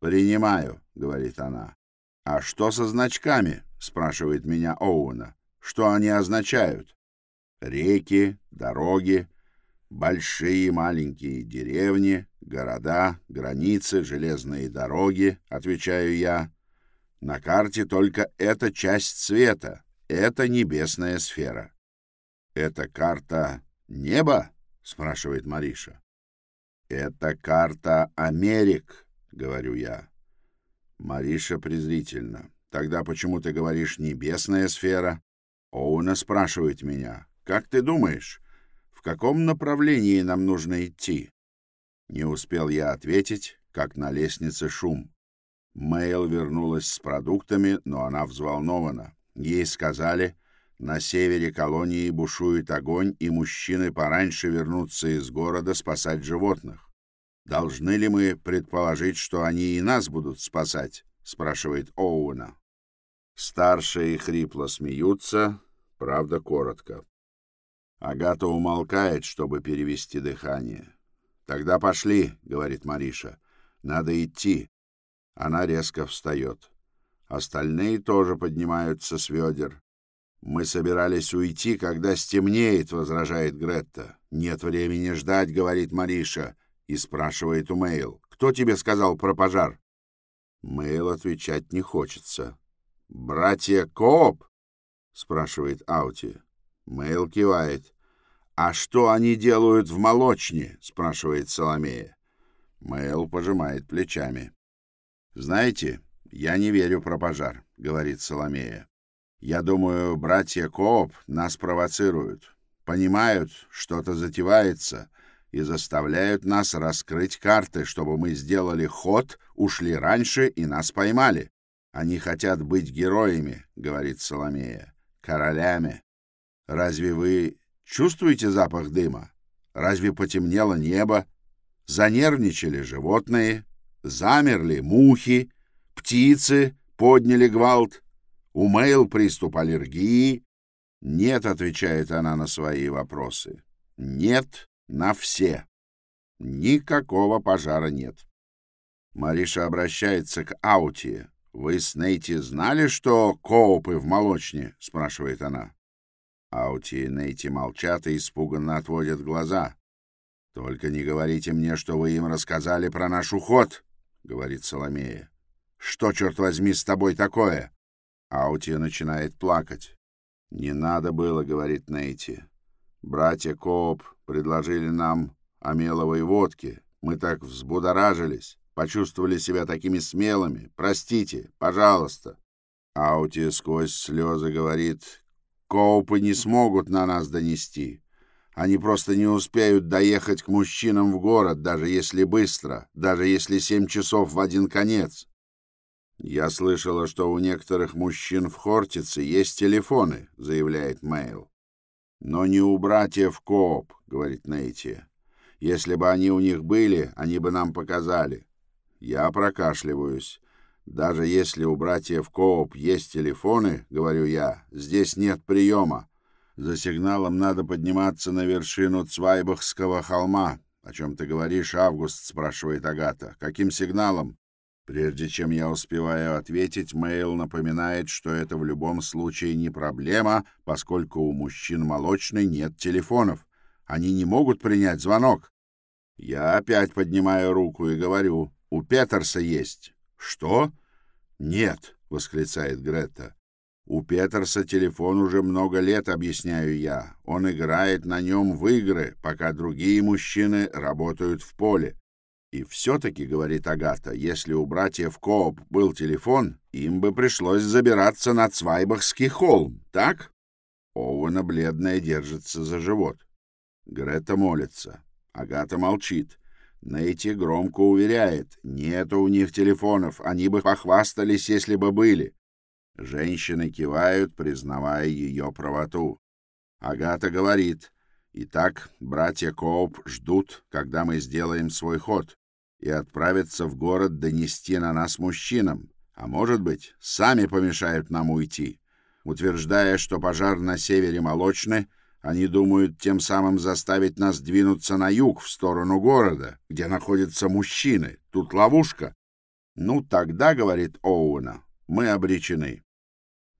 «Принимаю», — говорит она. «А что со значками?» спрашивает меня Оуэна. Что они означают? Реки, дороги, большие и маленькие деревни, города, границы, железные дороги, отвечаю я. На карте только эта часть света, это небесная сфера. Это карта неба? спрашивает Мариша. Это карта Америк, говорю я. Мариша презрительно. Тогда почему ты говоришь «небесная сфера»? Оуна спрашивает меня. Как ты думаешь, в каком направлении нам нужно идти? Не успел я ответить, как на лестнице шум. Мэйл вернулась с продуктами, но она взволнована. Ей сказали, на севере колонии бушует огонь, и мужчины пораньше вернутся из города спасать животных. «Должны ли мы предположить, что они и нас будут спасать?» — спрашивает Оуэна. Старшие хрипло смеются, правда, коротко. Агата умолкает, чтобы перевести дыхание. «Тогда пошли», — говорит Мариша. «Надо идти». Она резко встает. Остальные тоже поднимаются с ведер. «Мы собирались уйти, когда стемнеет», — возражает Гретта. «Нет времени ждать», — говорит Мариша, и спрашивает у Мэйл. «Кто тебе сказал про пожар?» Мэйл отвечать не хочется. «Братья Кооп?» — спрашивает Аути. Мэйл кивает. «А что они делают в молочне?» — спрашивает Соломея. Мэйл пожимает плечами. «Знаете, я не верю про пожар», — говорит Соломея. «Я думаю, братья Кооп нас провоцируют, понимают, что-то затевается, и заставляют нас раскрыть карты, чтобы мы сделали ход, ушли раньше и нас поймали. Они хотят быть героями, говорит Соломея, королями. Разве вы чувствуете запах дыма? Разве потемнело небо? Занервничали животные, замерли мухи, птицы подняли гвалт. У Мэйл приступ аллергии. Нет, отвечает она на свои вопросы. Нет на все. Никакого пожара нет. Мариша обращается к Аутие. «Вы с Нейти знали, что коопы в молочне?» — спрашивает она. Аути и Нейти молчат и испуганно отводят глаза. «Только не говорите мне, что вы им рассказали про наш уход», — говорит Соломея. «Что, черт возьми, с тобой такое?» Аути начинает плакать. «Не надо было», — говорит Нейти. «Братья Кооп предложили нам омеловой водки. Мы так взбудоражились. почувствовали себя такими смелыми. Простите, пожалуйста. Аути сквозь слезы говорит, Коупы не смогут на нас донести. Они просто не успеют доехать к мужчинам в город, даже если быстро, даже если семь часов в один конец. Я слышала, что у некоторых мужчин в Хортице есть телефоны, заявляет Мейл. Но не у братьев Кооп, говорит Нейти. Если бы они у них были, они бы нам показали. Я прокашливаюсь. Даже если у братьев Кооп есть телефоны, говорю я, здесь нет приема. За сигналом надо подниматься на вершину Цвайбахского холма. О чем ты говоришь, Август, спрашивает Агата. Каким сигналом? Прежде чем я успеваю ответить, Мейл напоминает, что это в любом случае не проблема, поскольку у мужчин молочной нет телефонов. Они не могут принять звонок. Я опять поднимаю руку и говорю, у Петерса есть. «Что?» «Нет», — восклицает Грета. «У Петерса телефон уже много лет, объясняю я. Он играет на нем в игры, пока другие мужчины работают в поле. И все-таки, — говорит Агата, — если у братьев Кооп был телефон, им бы пришлось забираться на Цвайбахский холм, так?» Оуэна бледная держится за живот. Грета молится. Агата молчит. Нейти громко уверяет, нету у них телефонов, они бы похвастались, если бы были. Женщины кивают, признавая ее правоту. Агата говорит, «Итак, братья Кооп ждут, когда мы сделаем свой ход, и отправятся в город донести на нас мужчинам, а может быть, сами помешают нам уйти, утверждая, что пожар на севере Молочный — они думают тем самым заставить нас двинуться на юг, в сторону города, где находятся мужчины. Тут ловушка. Ну, тогда, — говорит Оуэна, — мы обречены.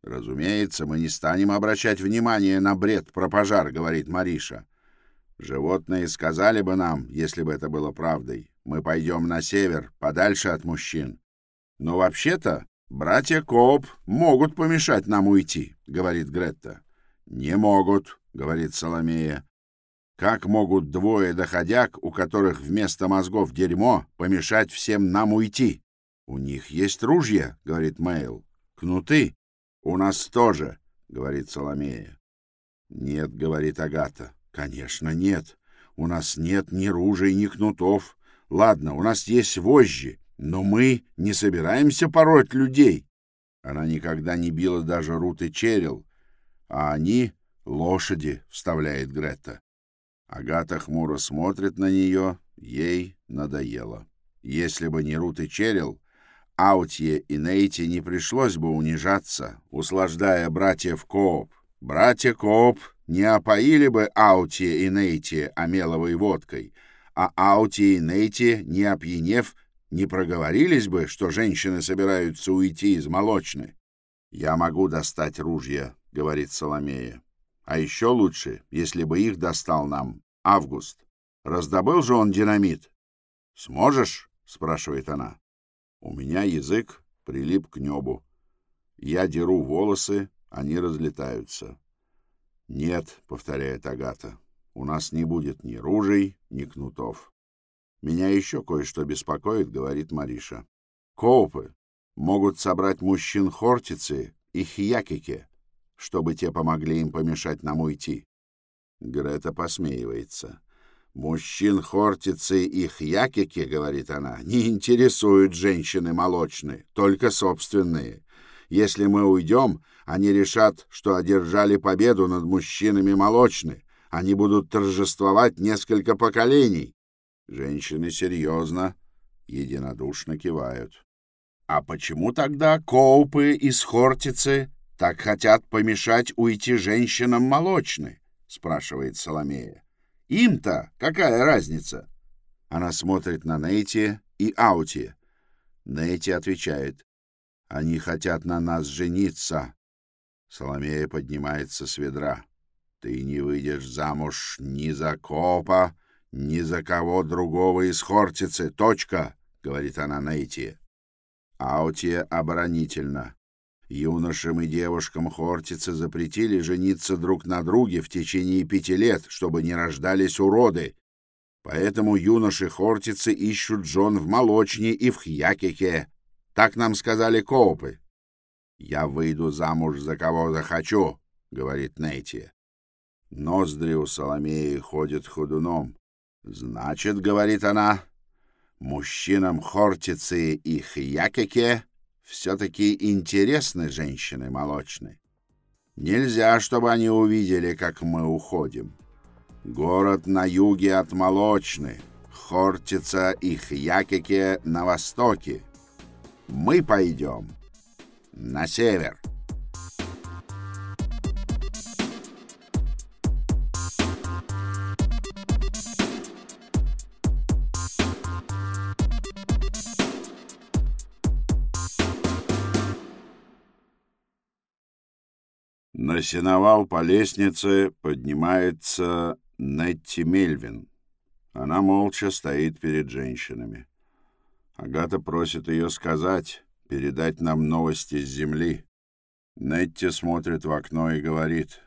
Разумеется, мы не станем обращать внимание на бред про пожар, — говорит Мариша. Животные сказали бы нам, если бы это было правдой, мы пойдем на север, подальше от мужчин. Но вообще-то братья Кооп могут помешать нам уйти, — говорит Гретта. Не могут, — говорит Соломея. «Как могут двое доходяг, у которых вместо мозгов дерьмо, помешать всем нам уйти?» «У них есть ружья», — говорит Мэйл. «Кнуты?» «У нас тоже», — говорит Соломея. «Нет», — говорит Агата. «Конечно, нет. У нас нет ни ружей, ни кнутов. Ладно, у нас есть вожжи, но мы не собираемся пороть людей». Она никогда не била даже Рут и Черил, а они «Лошади», — вставляет Гретта. Агата хмуро смотрит на нее, ей надоело. Если бы не Рут и Черил, Аутье и Нейти не пришлось бы унижаться, услаждая братьев Кооп. Братья Кооп не опоили бы Аутье и Нейти омеловой водкой, а Аутье и Нейти, не опьянев, не проговорились бы, что женщины собираются уйти из молочны. «Я могу достать ружья», — говорит Соломея. А еще лучше, если бы их достал нам Август. Раздобыл же он динамит. «Сможешь?» — спрашивает она. У меня язык прилип к небу. Я деру волосы, они разлетаются. «Нет», — повторяет Агата, — «у нас не будет ни ружей, ни кнутов». «Меня еще кое-что беспокоит», — говорит Мариша. «Коупы могут собрать мужчин Хортицы и Хьякике, чтобы те помогли им помешать нам уйти. Грета посмеивается. «Мужчин Хортицы и Хьякики, — говорит она, — не интересуют женщины молочные, только собственные. Если мы уйдем, они решат, что одержали победу над мужчинами молочны. Они будут торжествовать несколько поколений». Женщины серьезно, единодушно кивают. «А почему тогда коупы из Хортицы так хотят помешать уйти женщинам молочны? спрашивает Соломея. Им-то какая разница? Она смотрит на Нейти и Аути. Нейти отвечает. Они хотят на нас жениться. Соломея поднимается с ведра. Ты не выйдешь замуж ни за копа, ни за кого другого из Хортицы. Точка, говорит она Нейти. Аутия оборонительно. Юношам и девушкам Хортицы запретили жениться друг на друге в течение пяти лет, чтобы не рождались уроды. Поэтому юноши-хортицы ищут Джон в Молочне и в Хьякике. Так нам сказали коопы. «Я выйду замуж за кого захочу», — говорит Нейти. Ноздри у Соломеи ходят ходуном. «Значит, — говорит она, — мужчинам Хортицы и Хьякике все-таки интересны женщины молочные. Нельзя, чтобы они увидели, как мы уходим. Город на юге от Молочны, Хортица и Хьякике на востоке. Мы пойдем на север. На сеновал по лестнице поднимается Нетти Мельвин. Она молча стоит перед женщинами. Агата просит ее сказать, передать нам новости с земли. Нетти смотрит в окно и говорит,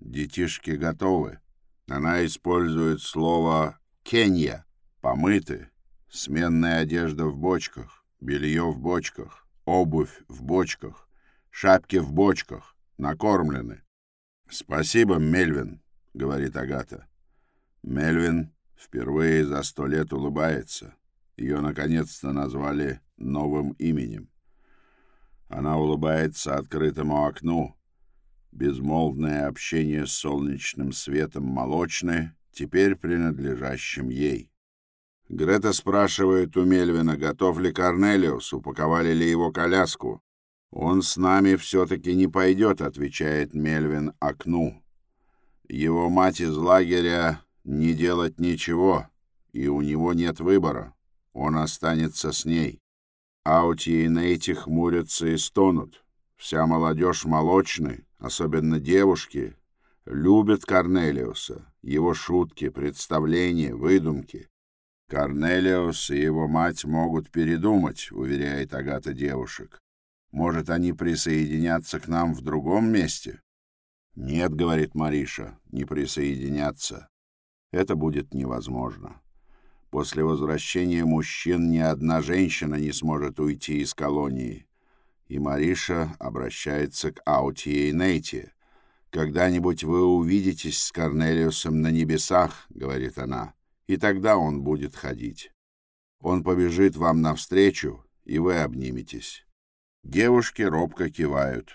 «Детишки готовы». Она использует слово «Кенья», «помыты», сменная одежда в бочках, белье в бочках, обувь в бочках, шапки в бочках, накормлены. «Спасибо, Мельвин», — говорит Агата. Мельвин впервые за сто лет улыбается. Ее наконец-то назвали новым именем. Она улыбается открытому окну. Безмолвное общение с солнечным светом молочное, теперь принадлежащим ей. Грета спрашивает у Мельвина, готов ли Корнелиус, упаковали ли его коляску. «Он с нами все-таки не пойдет», — отвечает Мельвин окну. «Его мать из лагеря не делать ничего, и у него нет выбора. Он останется с ней. Аути и Нейти хмурятся и стонут. Вся молодежь молочный, особенно девушки, любят Корнелиуса, его шутки, представления, выдумки. Корнелиус и его мать могут передумать, уверяет Агата девушек. Может, они присоединятся к нам в другом месте? Нет, говорит Мариша, не присоединятся. Это будет невозможно. После возвращения мужчин ни одна женщина не сможет уйти из колонии. И Мариша обращается к Аутие и Нейте. «Когда-нибудь вы увидитесь с Корнелиусом на небесах», — говорит она, — «и тогда он будет ходить. Он побежит вам навстречу, и вы обниметесь». Девушки робко кивают.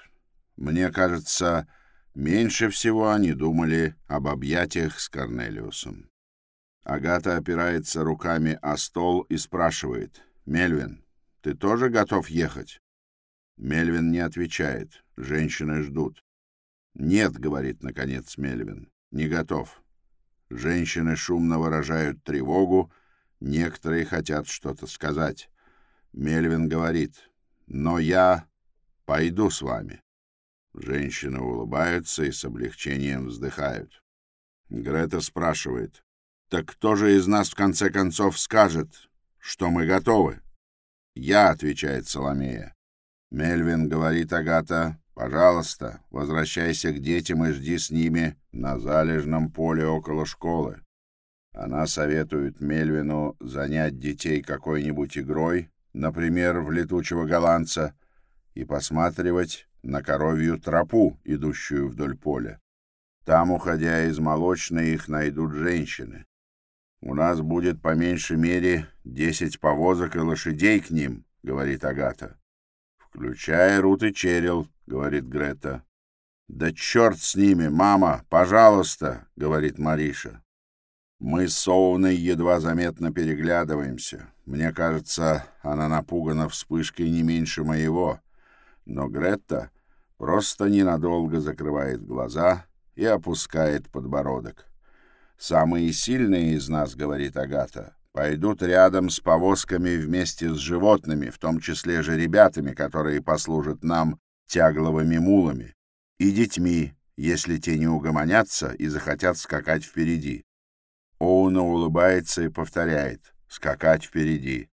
Мне кажется, меньше всего они думали об объятиях с Корнелиусом. Агата опирается руками о стол и спрашивает. «Мельвин, ты тоже готов ехать?» Мельвин не отвечает. Женщины ждут. «Нет», — говорит, наконец, Мельвин, — «не готов». Женщины шумно выражают тревогу, некоторые хотят что-то сказать. Мельвин говорит, «Но я пойду с вами». Женщины улыбаются и с облегчением вздыхают. Грета спрашивает, так кто же из нас в конце концов скажет, что мы готовы? Я, отвечает Соломея. Мельвин говорит Агата, пожалуйста, возвращайся к детям и жди с ними на залежном поле около школы. Она советует Мельвину занять детей какой-нибудь игрой, например, в летучего голландца, и посматривать на коровью тропу, идущую вдоль поля. Там, уходя из молочной, их найдут женщины. «У нас будет по меньшей мере десять повозок и лошадей к ним», — говорит Агата. «Включая Рут и Черил», — говорит Грета. «Да черт с ними, мама, пожалуйста», — говорит Мариша. Мы с Соуной едва заметно переглядываемся. Мне кажется, она напугана вспышкой не меньше моего. Но Гретта просто ненадолго закрывает глаза и опускает подбородок. Самые сильные из нас, говорит Агата, пойдут рядом с повозками вместе с животными, в том числе же ребятами, которые послужат нам тягловыми мулами, и детьми, если те не угомонятся и захотят скакать впереди. Оуна улыбается и повторяет «скакать впереди».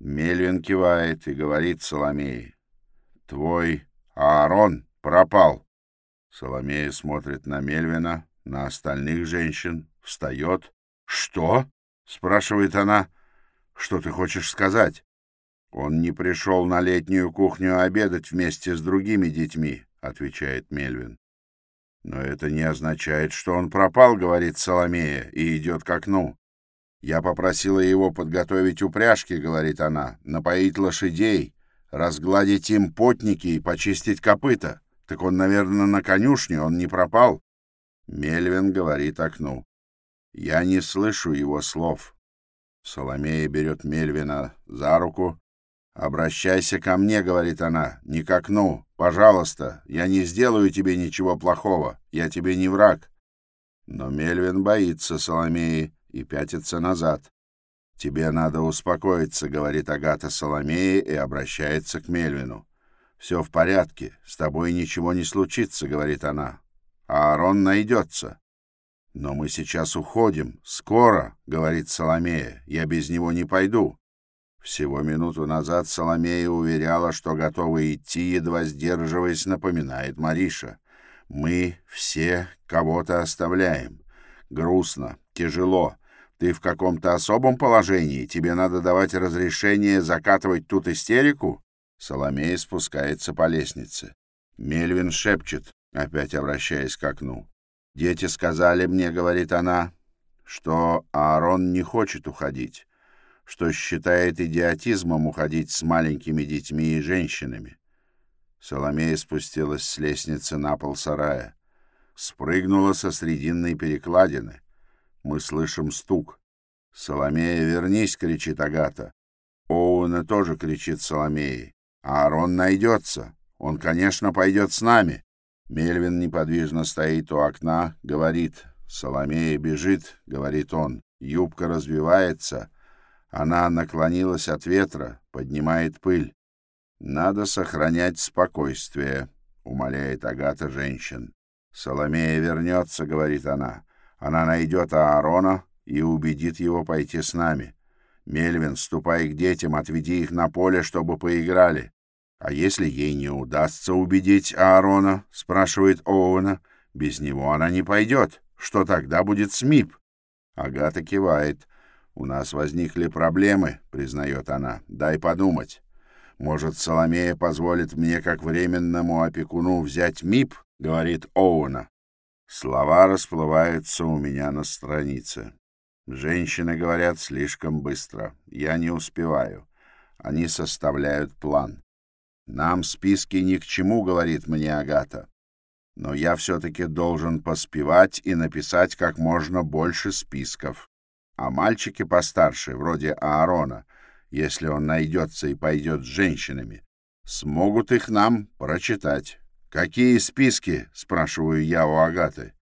Мельвин кивает и говорит Соломее «Твой Аарон пропал». Соломея смотрит на Мельвина, на остальных женщин, встает. «Что?» спрашивает она. Что ты хочешь сказать? Он не пришел на летнюю кухню обедать вместе с другими детьми, отвечает Мельвин. Но это не означает, что он пропал, говорит Соломея, и идет к окну. Я попросила его подготовить упряжки, говорит она, напоить лошадей, разгладить им потники и почистить копыта. Так он, наверное, на конюшне, он не пропал. Мельвин говорит окну. Я не слышу его слов. Соломея берет Мельвина за руку. «Обращайся ко мне», — говорит она, — «не к окну. Пожалуйста, я не сделаю тебе ничего плохого. Я тебе не враг». Но Мельвин боится Соломеи и пятится назад. «Тебе надо успокоиться», — говорит Агата Соломея и обращается к Мельвину. «Все в порядке, с тобой ничего не случится», — говорит она. «А Аарон найдется». «Но мы сейчас уходим. Скоро», — говорит Соломея. «Я без него не пойду». Всего минуту назад Соломея уверяла, что готова идти, едва сдерживаясь, напоминает Мариша. «Мы все кого-то оставляем. Грустно, тяжело. Ты в каком-то особом положении? Тебе надо давать разрешение закатывать тут истерику?» Соломея спускается по лестнице. Мельвин шепчет, опять обращаясь к окну. «Дети сказали мне, — говорит она, — что Аарон не хочет уходить, что считает идиотизмом уходить с маленькими детьми и женщинами». Соломея спустилась с лестницы на пол сарая, спрыгнула со срединной перекладины. Мы слышим стук. «Соломея, вернись!» — кричит Агата. Оуэна тоже кричит Соломеей. «Аарон найдется. Он, конечно, пойдет с нами». Мельвин неподвижно стоит у окна, говорит. «Соломея бежит», — говорит он. Юбка развивается. Она наклонилась от ветра, поднимает пыль. «Надо сохранять спокойствие», — умоляет Агата женщин. «Соломея вернется», — говорит она. «Она найдет Аарона и убедит его пойти с нами. Мельвин, ступай к детям, отведи их на поле, чтобы поиграли. «А если ей не удастся убедить Аарона?» — спрашивает Оуэна. «Без него она не пойдет. Что тогда будет с МИП?» Агата кивает. «У нас возникли проблемы», — признает она. «Дай подумать. Может, Соломея позволит мне, как временному опекуну, взять МИП?» — говорит Оуэна. Слова расплываются у меня на странице. Женщины говорят слишком быстро. Я не успеваю. Они составляют план. «Нам списки ни к чему», — говорит мне Агата. «Но я все-таки должен поспевать и написать как можно больше списков. А мальчики постарше, вроде Аарона, если он найдется и пойдет с женщинами, смогут их нам прочитать». «Какие списки?» — спрашиваю я у Агаты.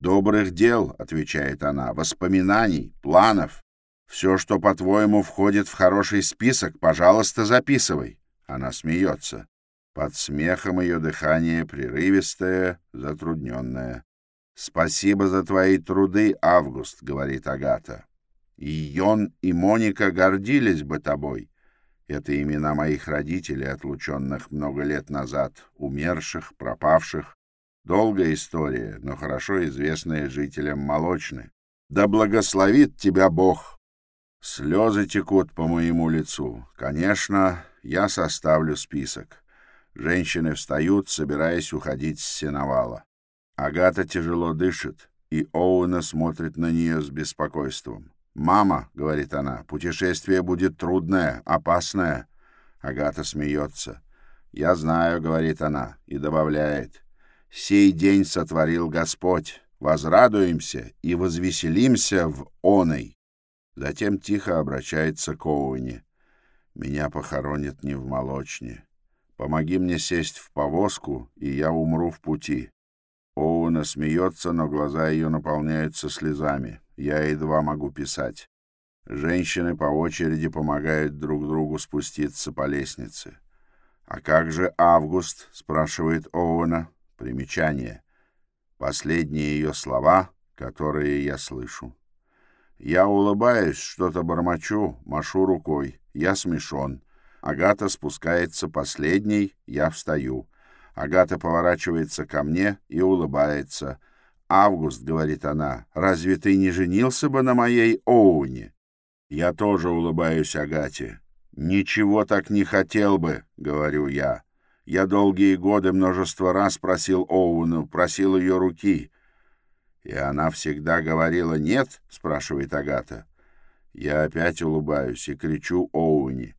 «Добрых дел», — отвечает она, — «воспоминаний, планов. Все, что, по-твоему, входит в хороший список, пожалуйста, записывай». Она смеется. Под смехом ее дыхание прерывистое, затрудненное. «Спасибо за твои труды, Август», — говорит Агата. «И Йон, и Моника гордились бы тобой». Это имена моих родителей, отлученных много лет назад, умерших, пропавших. Долгая история, но хорошо известная жителям Молочны. Да благословит тебя Бог! Слезы текут по моему лицу. Конечно, я составлю список. Женщины встают, собираясь уходить с сеновала. Агата тяжело дышит, и Оуэна смотрит на нее с беспокойством. «Мама», — говорит она, — «путешествие будет трудное, опасное». Агата смеется. «Я знаю», — говорит она, и добавляет. «Сей день сотворил Господь. Возрадуемся и возвеселимся в оной». Затем тихо обращается к Оуэне. Меня похоронят не в молочне. Помоги мне сесть в повозку, и я умру в пути. Оуэна смеется, но глаза ее наполняются слезами. Я едва могу писать. Женщины по очереди помогают друг другу спуститься по лестнице. «А как же Август?» — спрашивает Оуэна. Примечание. Последние ее слова, которые я слышу. Я улыбаюсь, что-то бормочу, машу рукой. Я смешон. Агата спускается последней, я встаю. Агата поворачивается ко мне и улыбается. «Август», — говорит она, — «разве ты не женился бы на моей Оуне?» Я тоже улыбаюсь Агате. «Ничего так не хотел бы», — говорю я. Я долгие годы множество раз просил Оуэну, просил ее руки. «И она всегда говорила «нет»?» — спрашивает Агата. Я опять улыбаюсь и кричу Оуэне.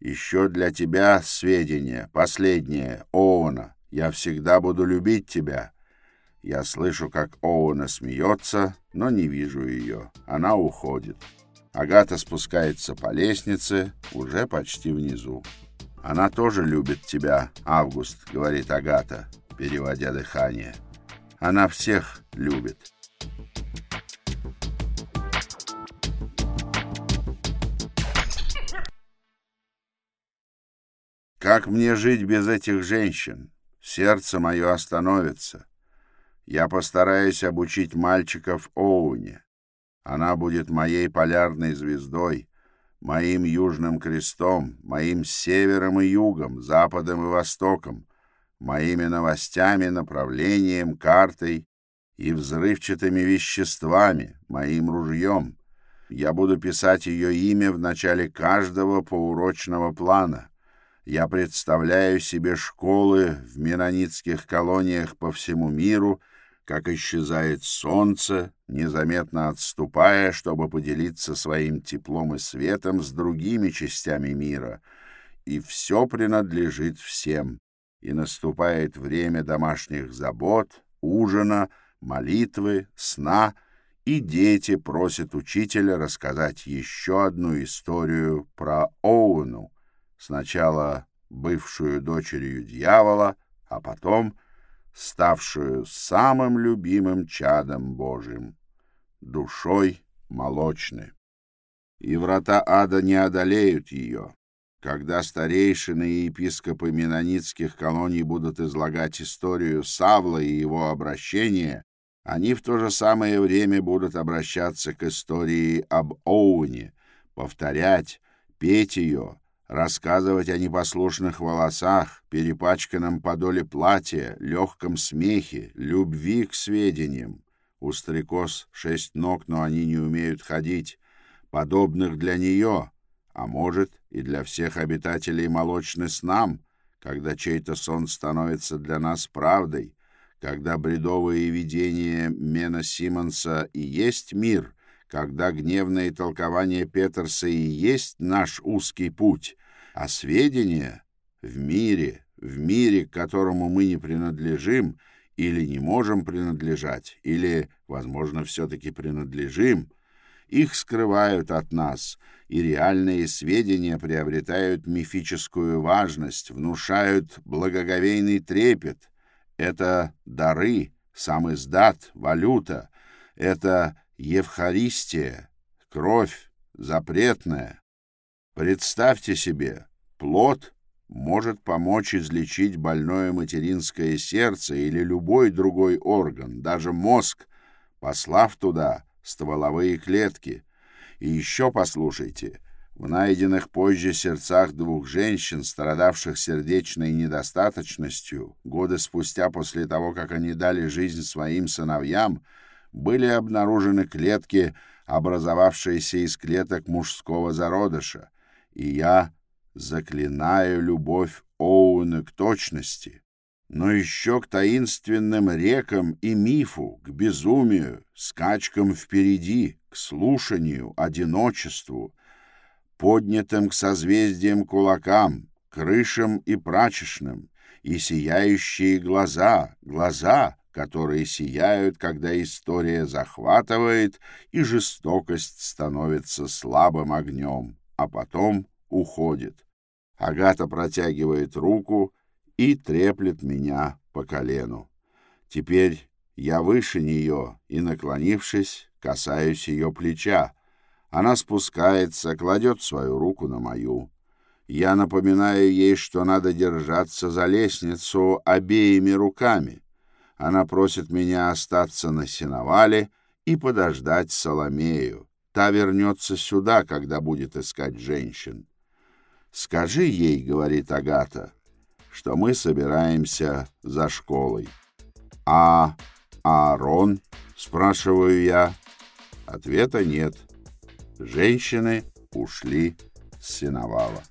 «Еще для тебя сведения, последнее, Оуэна. Я всегда буду любить тебя». Я слышу, как Оуэна смеется, но не вижу ее. Она уходит. Агата спускается по лестнице, уже почти внизу. «Она тоже любит тебя, Август», — говорит Агата, переводя дыхание. «Она всех любит». Как мне жить без этих женщин? Сердце мое остановится. Я постараюсь обучить мальчиков Оуне. Она будет моей полярной звездой, моим южным крестом, моим севером и югом, западом и востоком, моими новостями, направлением, картой и взрывчатыми веществами, моим ружьем. Я буду писать ее имя в начале каждого поурочного плана. Я представляю себе школы в менонитских колониях по всему миру, как исчезает солнце, незаметно отступая, чтобы поделиться своим теплом и светом с другими частями мира. И все принадлежит всем. И наступает время домашних забот, ужина, молитвы, сна, и дети просят учителя рассказать еще одну историю про Оуэну, сначала бывшую дочерью дьявола, а потом ставшую самым любимым чадом Божьим, душой молочной. И врата ада не одолеют ее. Когда старейшины и епископы менонитских колоний будут излагать историю Савла и его обращения, они в то же самое время будут обращаться к истории об Оуне, повторять, петь ее, рассказывать о непослушных волосах, перепачканном подоле платья, легком смехе, любви к сведениям. У стрекоз шесть ног, но они не умеют ходить, подобных для нее, а может и для всех обитателей молочный снам, когда чей-то сон становится для нас правдой, когда бредовые видения Мена Симмонса и есть мир — когда гневное толкование Петерса и есть наш узкий путь, а сведения в мире, в мире, к которому мы не принадлежим или не можем принадлежать, или, возможно, все-таки принадлежим, их скрывают от нас, и реальные сведения приобретают мифическую важность, внушают благоговейный трепет. Это дары, сам издат, валюта, это Евхаристия, кровь запретная. Представьте себе, плод может помочь излечить больное материнское сердце или любой другой орган, даже мозг, послав туда стволовые клетки. И еще послушайте, в найденных позже сердцах двух женщин, страдавших сердечной недостаточностью, годы спустя после того, как они дали жизнь своим сыновьям, были обнаружены клетки, образовавшиеся из клеток мужского зародыша, и я заклинаю любовь Оуэна к точности, но еще к таинственным рекам и мифу, к безумию, скачкам впереди, к слушанию, одиночеству, поднятым к созвездиям кулакам, крышам и прачечным, и сияющие глаза, глаза, которые сияют, когда история захватывает, и жестокость становится слабым огнем, а потом уходит. Агата протягивает руку и треплет меня по колену. Теперь я выше нее и, наклонившись, касаюсь ее плеча. Она спускается, кладет свою руку на мою. Я напоминаю ей, что надо держаться за лестницу обеими руками. Она просит меня остаться на сеновале и подождать Соломею. Та вернется сюда, когда будет искать женщин. «Скажи ей, — говорит Агата, — что мы собираемся за школой». «А Аарон?» — спрашиваю я. Ответа нет. Женщины ушли с сеновала.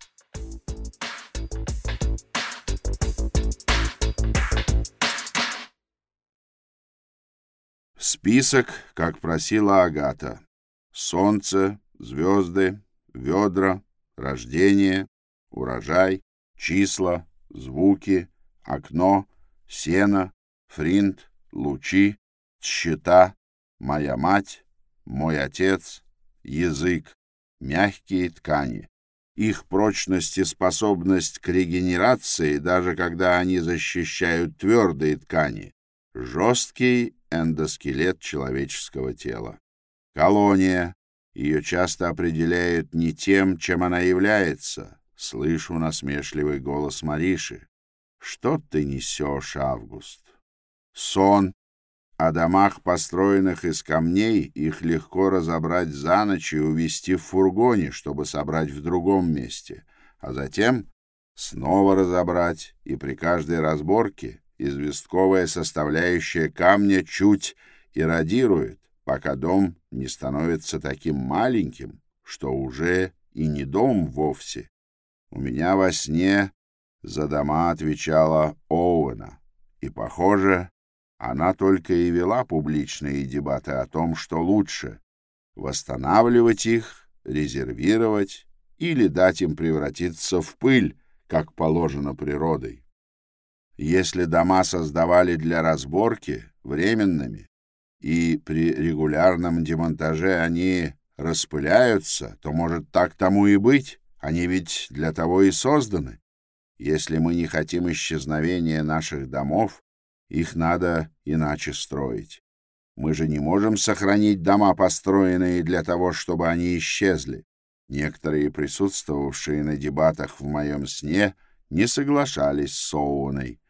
Список, как просила Агата. Солнце, звезды, ведра, рождение, урожай, числа, звуки, окно, сено, фринт, лучи, счета, моя мать, мой отец, язык, мягкие ткани. Их прочность и способность к регенерации, даже когда они защищают твердые ткани. Жесткий эндоскелет человеческого тела. Колония. Ее часто определяют не тем, чем она является. Слышу насмешливый голос Мариши. Что ты несешь, Август? Сон. О домах, построенных из камней, их легко разобрать за ночь и увезти в фургоне, чтобы собрать в другом месте, а затем снова разобрать, и при каждой разборке известковая составляющая камня чуть иррадирует, пока дом не становится таким маленьким, что уже и не дом вовсе. У меня во сне за дома отвечала Оуэна, и, похоже, она только и вела публичные дебаты о том, что лучше — восстанавливать их, резервировать или дать им превратиться в пыль, как положено природой. Если дома создавали для разборки временными, и при регулярном демонтаже они распыляются, то, может, так тому и быть, они ведь для того и созданы. Если мы не хотим исчезновения наших домов, их надо иначе строить. Мы же не можем сохранить дома, построенные для того, чтобы они исчезли. Некоторые присутствовавшие на дебатах в моем сне не соглашались с Соуной.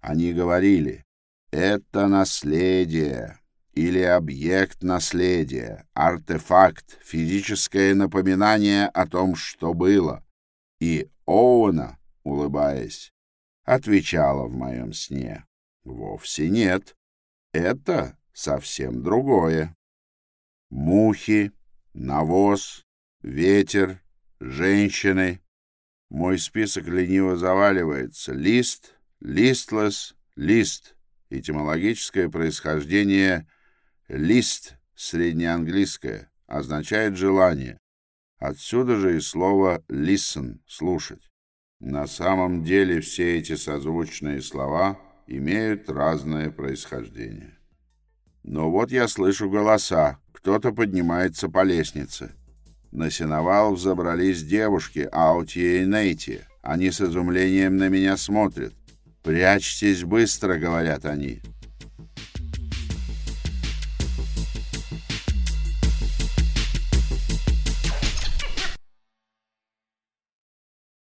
Они говорили, это наследие или объект наследия, артефакт, физическое напоминание о том, что было. И Оуна, улыбаясь, отвечала в моем сне. Вовсе нет. Это совсем другое. Мухи, навоз, ветер, женщины. Мой список лениво заваливается. Лист, листлess, лист. Этимологическое происхождение «лист» среднеанглийское означает «желание». Отсюда же и слово «listen» — «слушать». На самом деле все эти созвучные слова — имеют разное происхождение. Но вот я слышу голоса, кто-то поднимается по лестнице. На сеновал взобрались девушки Аутье и Нейти. Они с изумлением на меня смотрят. «Прячьтесь быстро», — говорят они.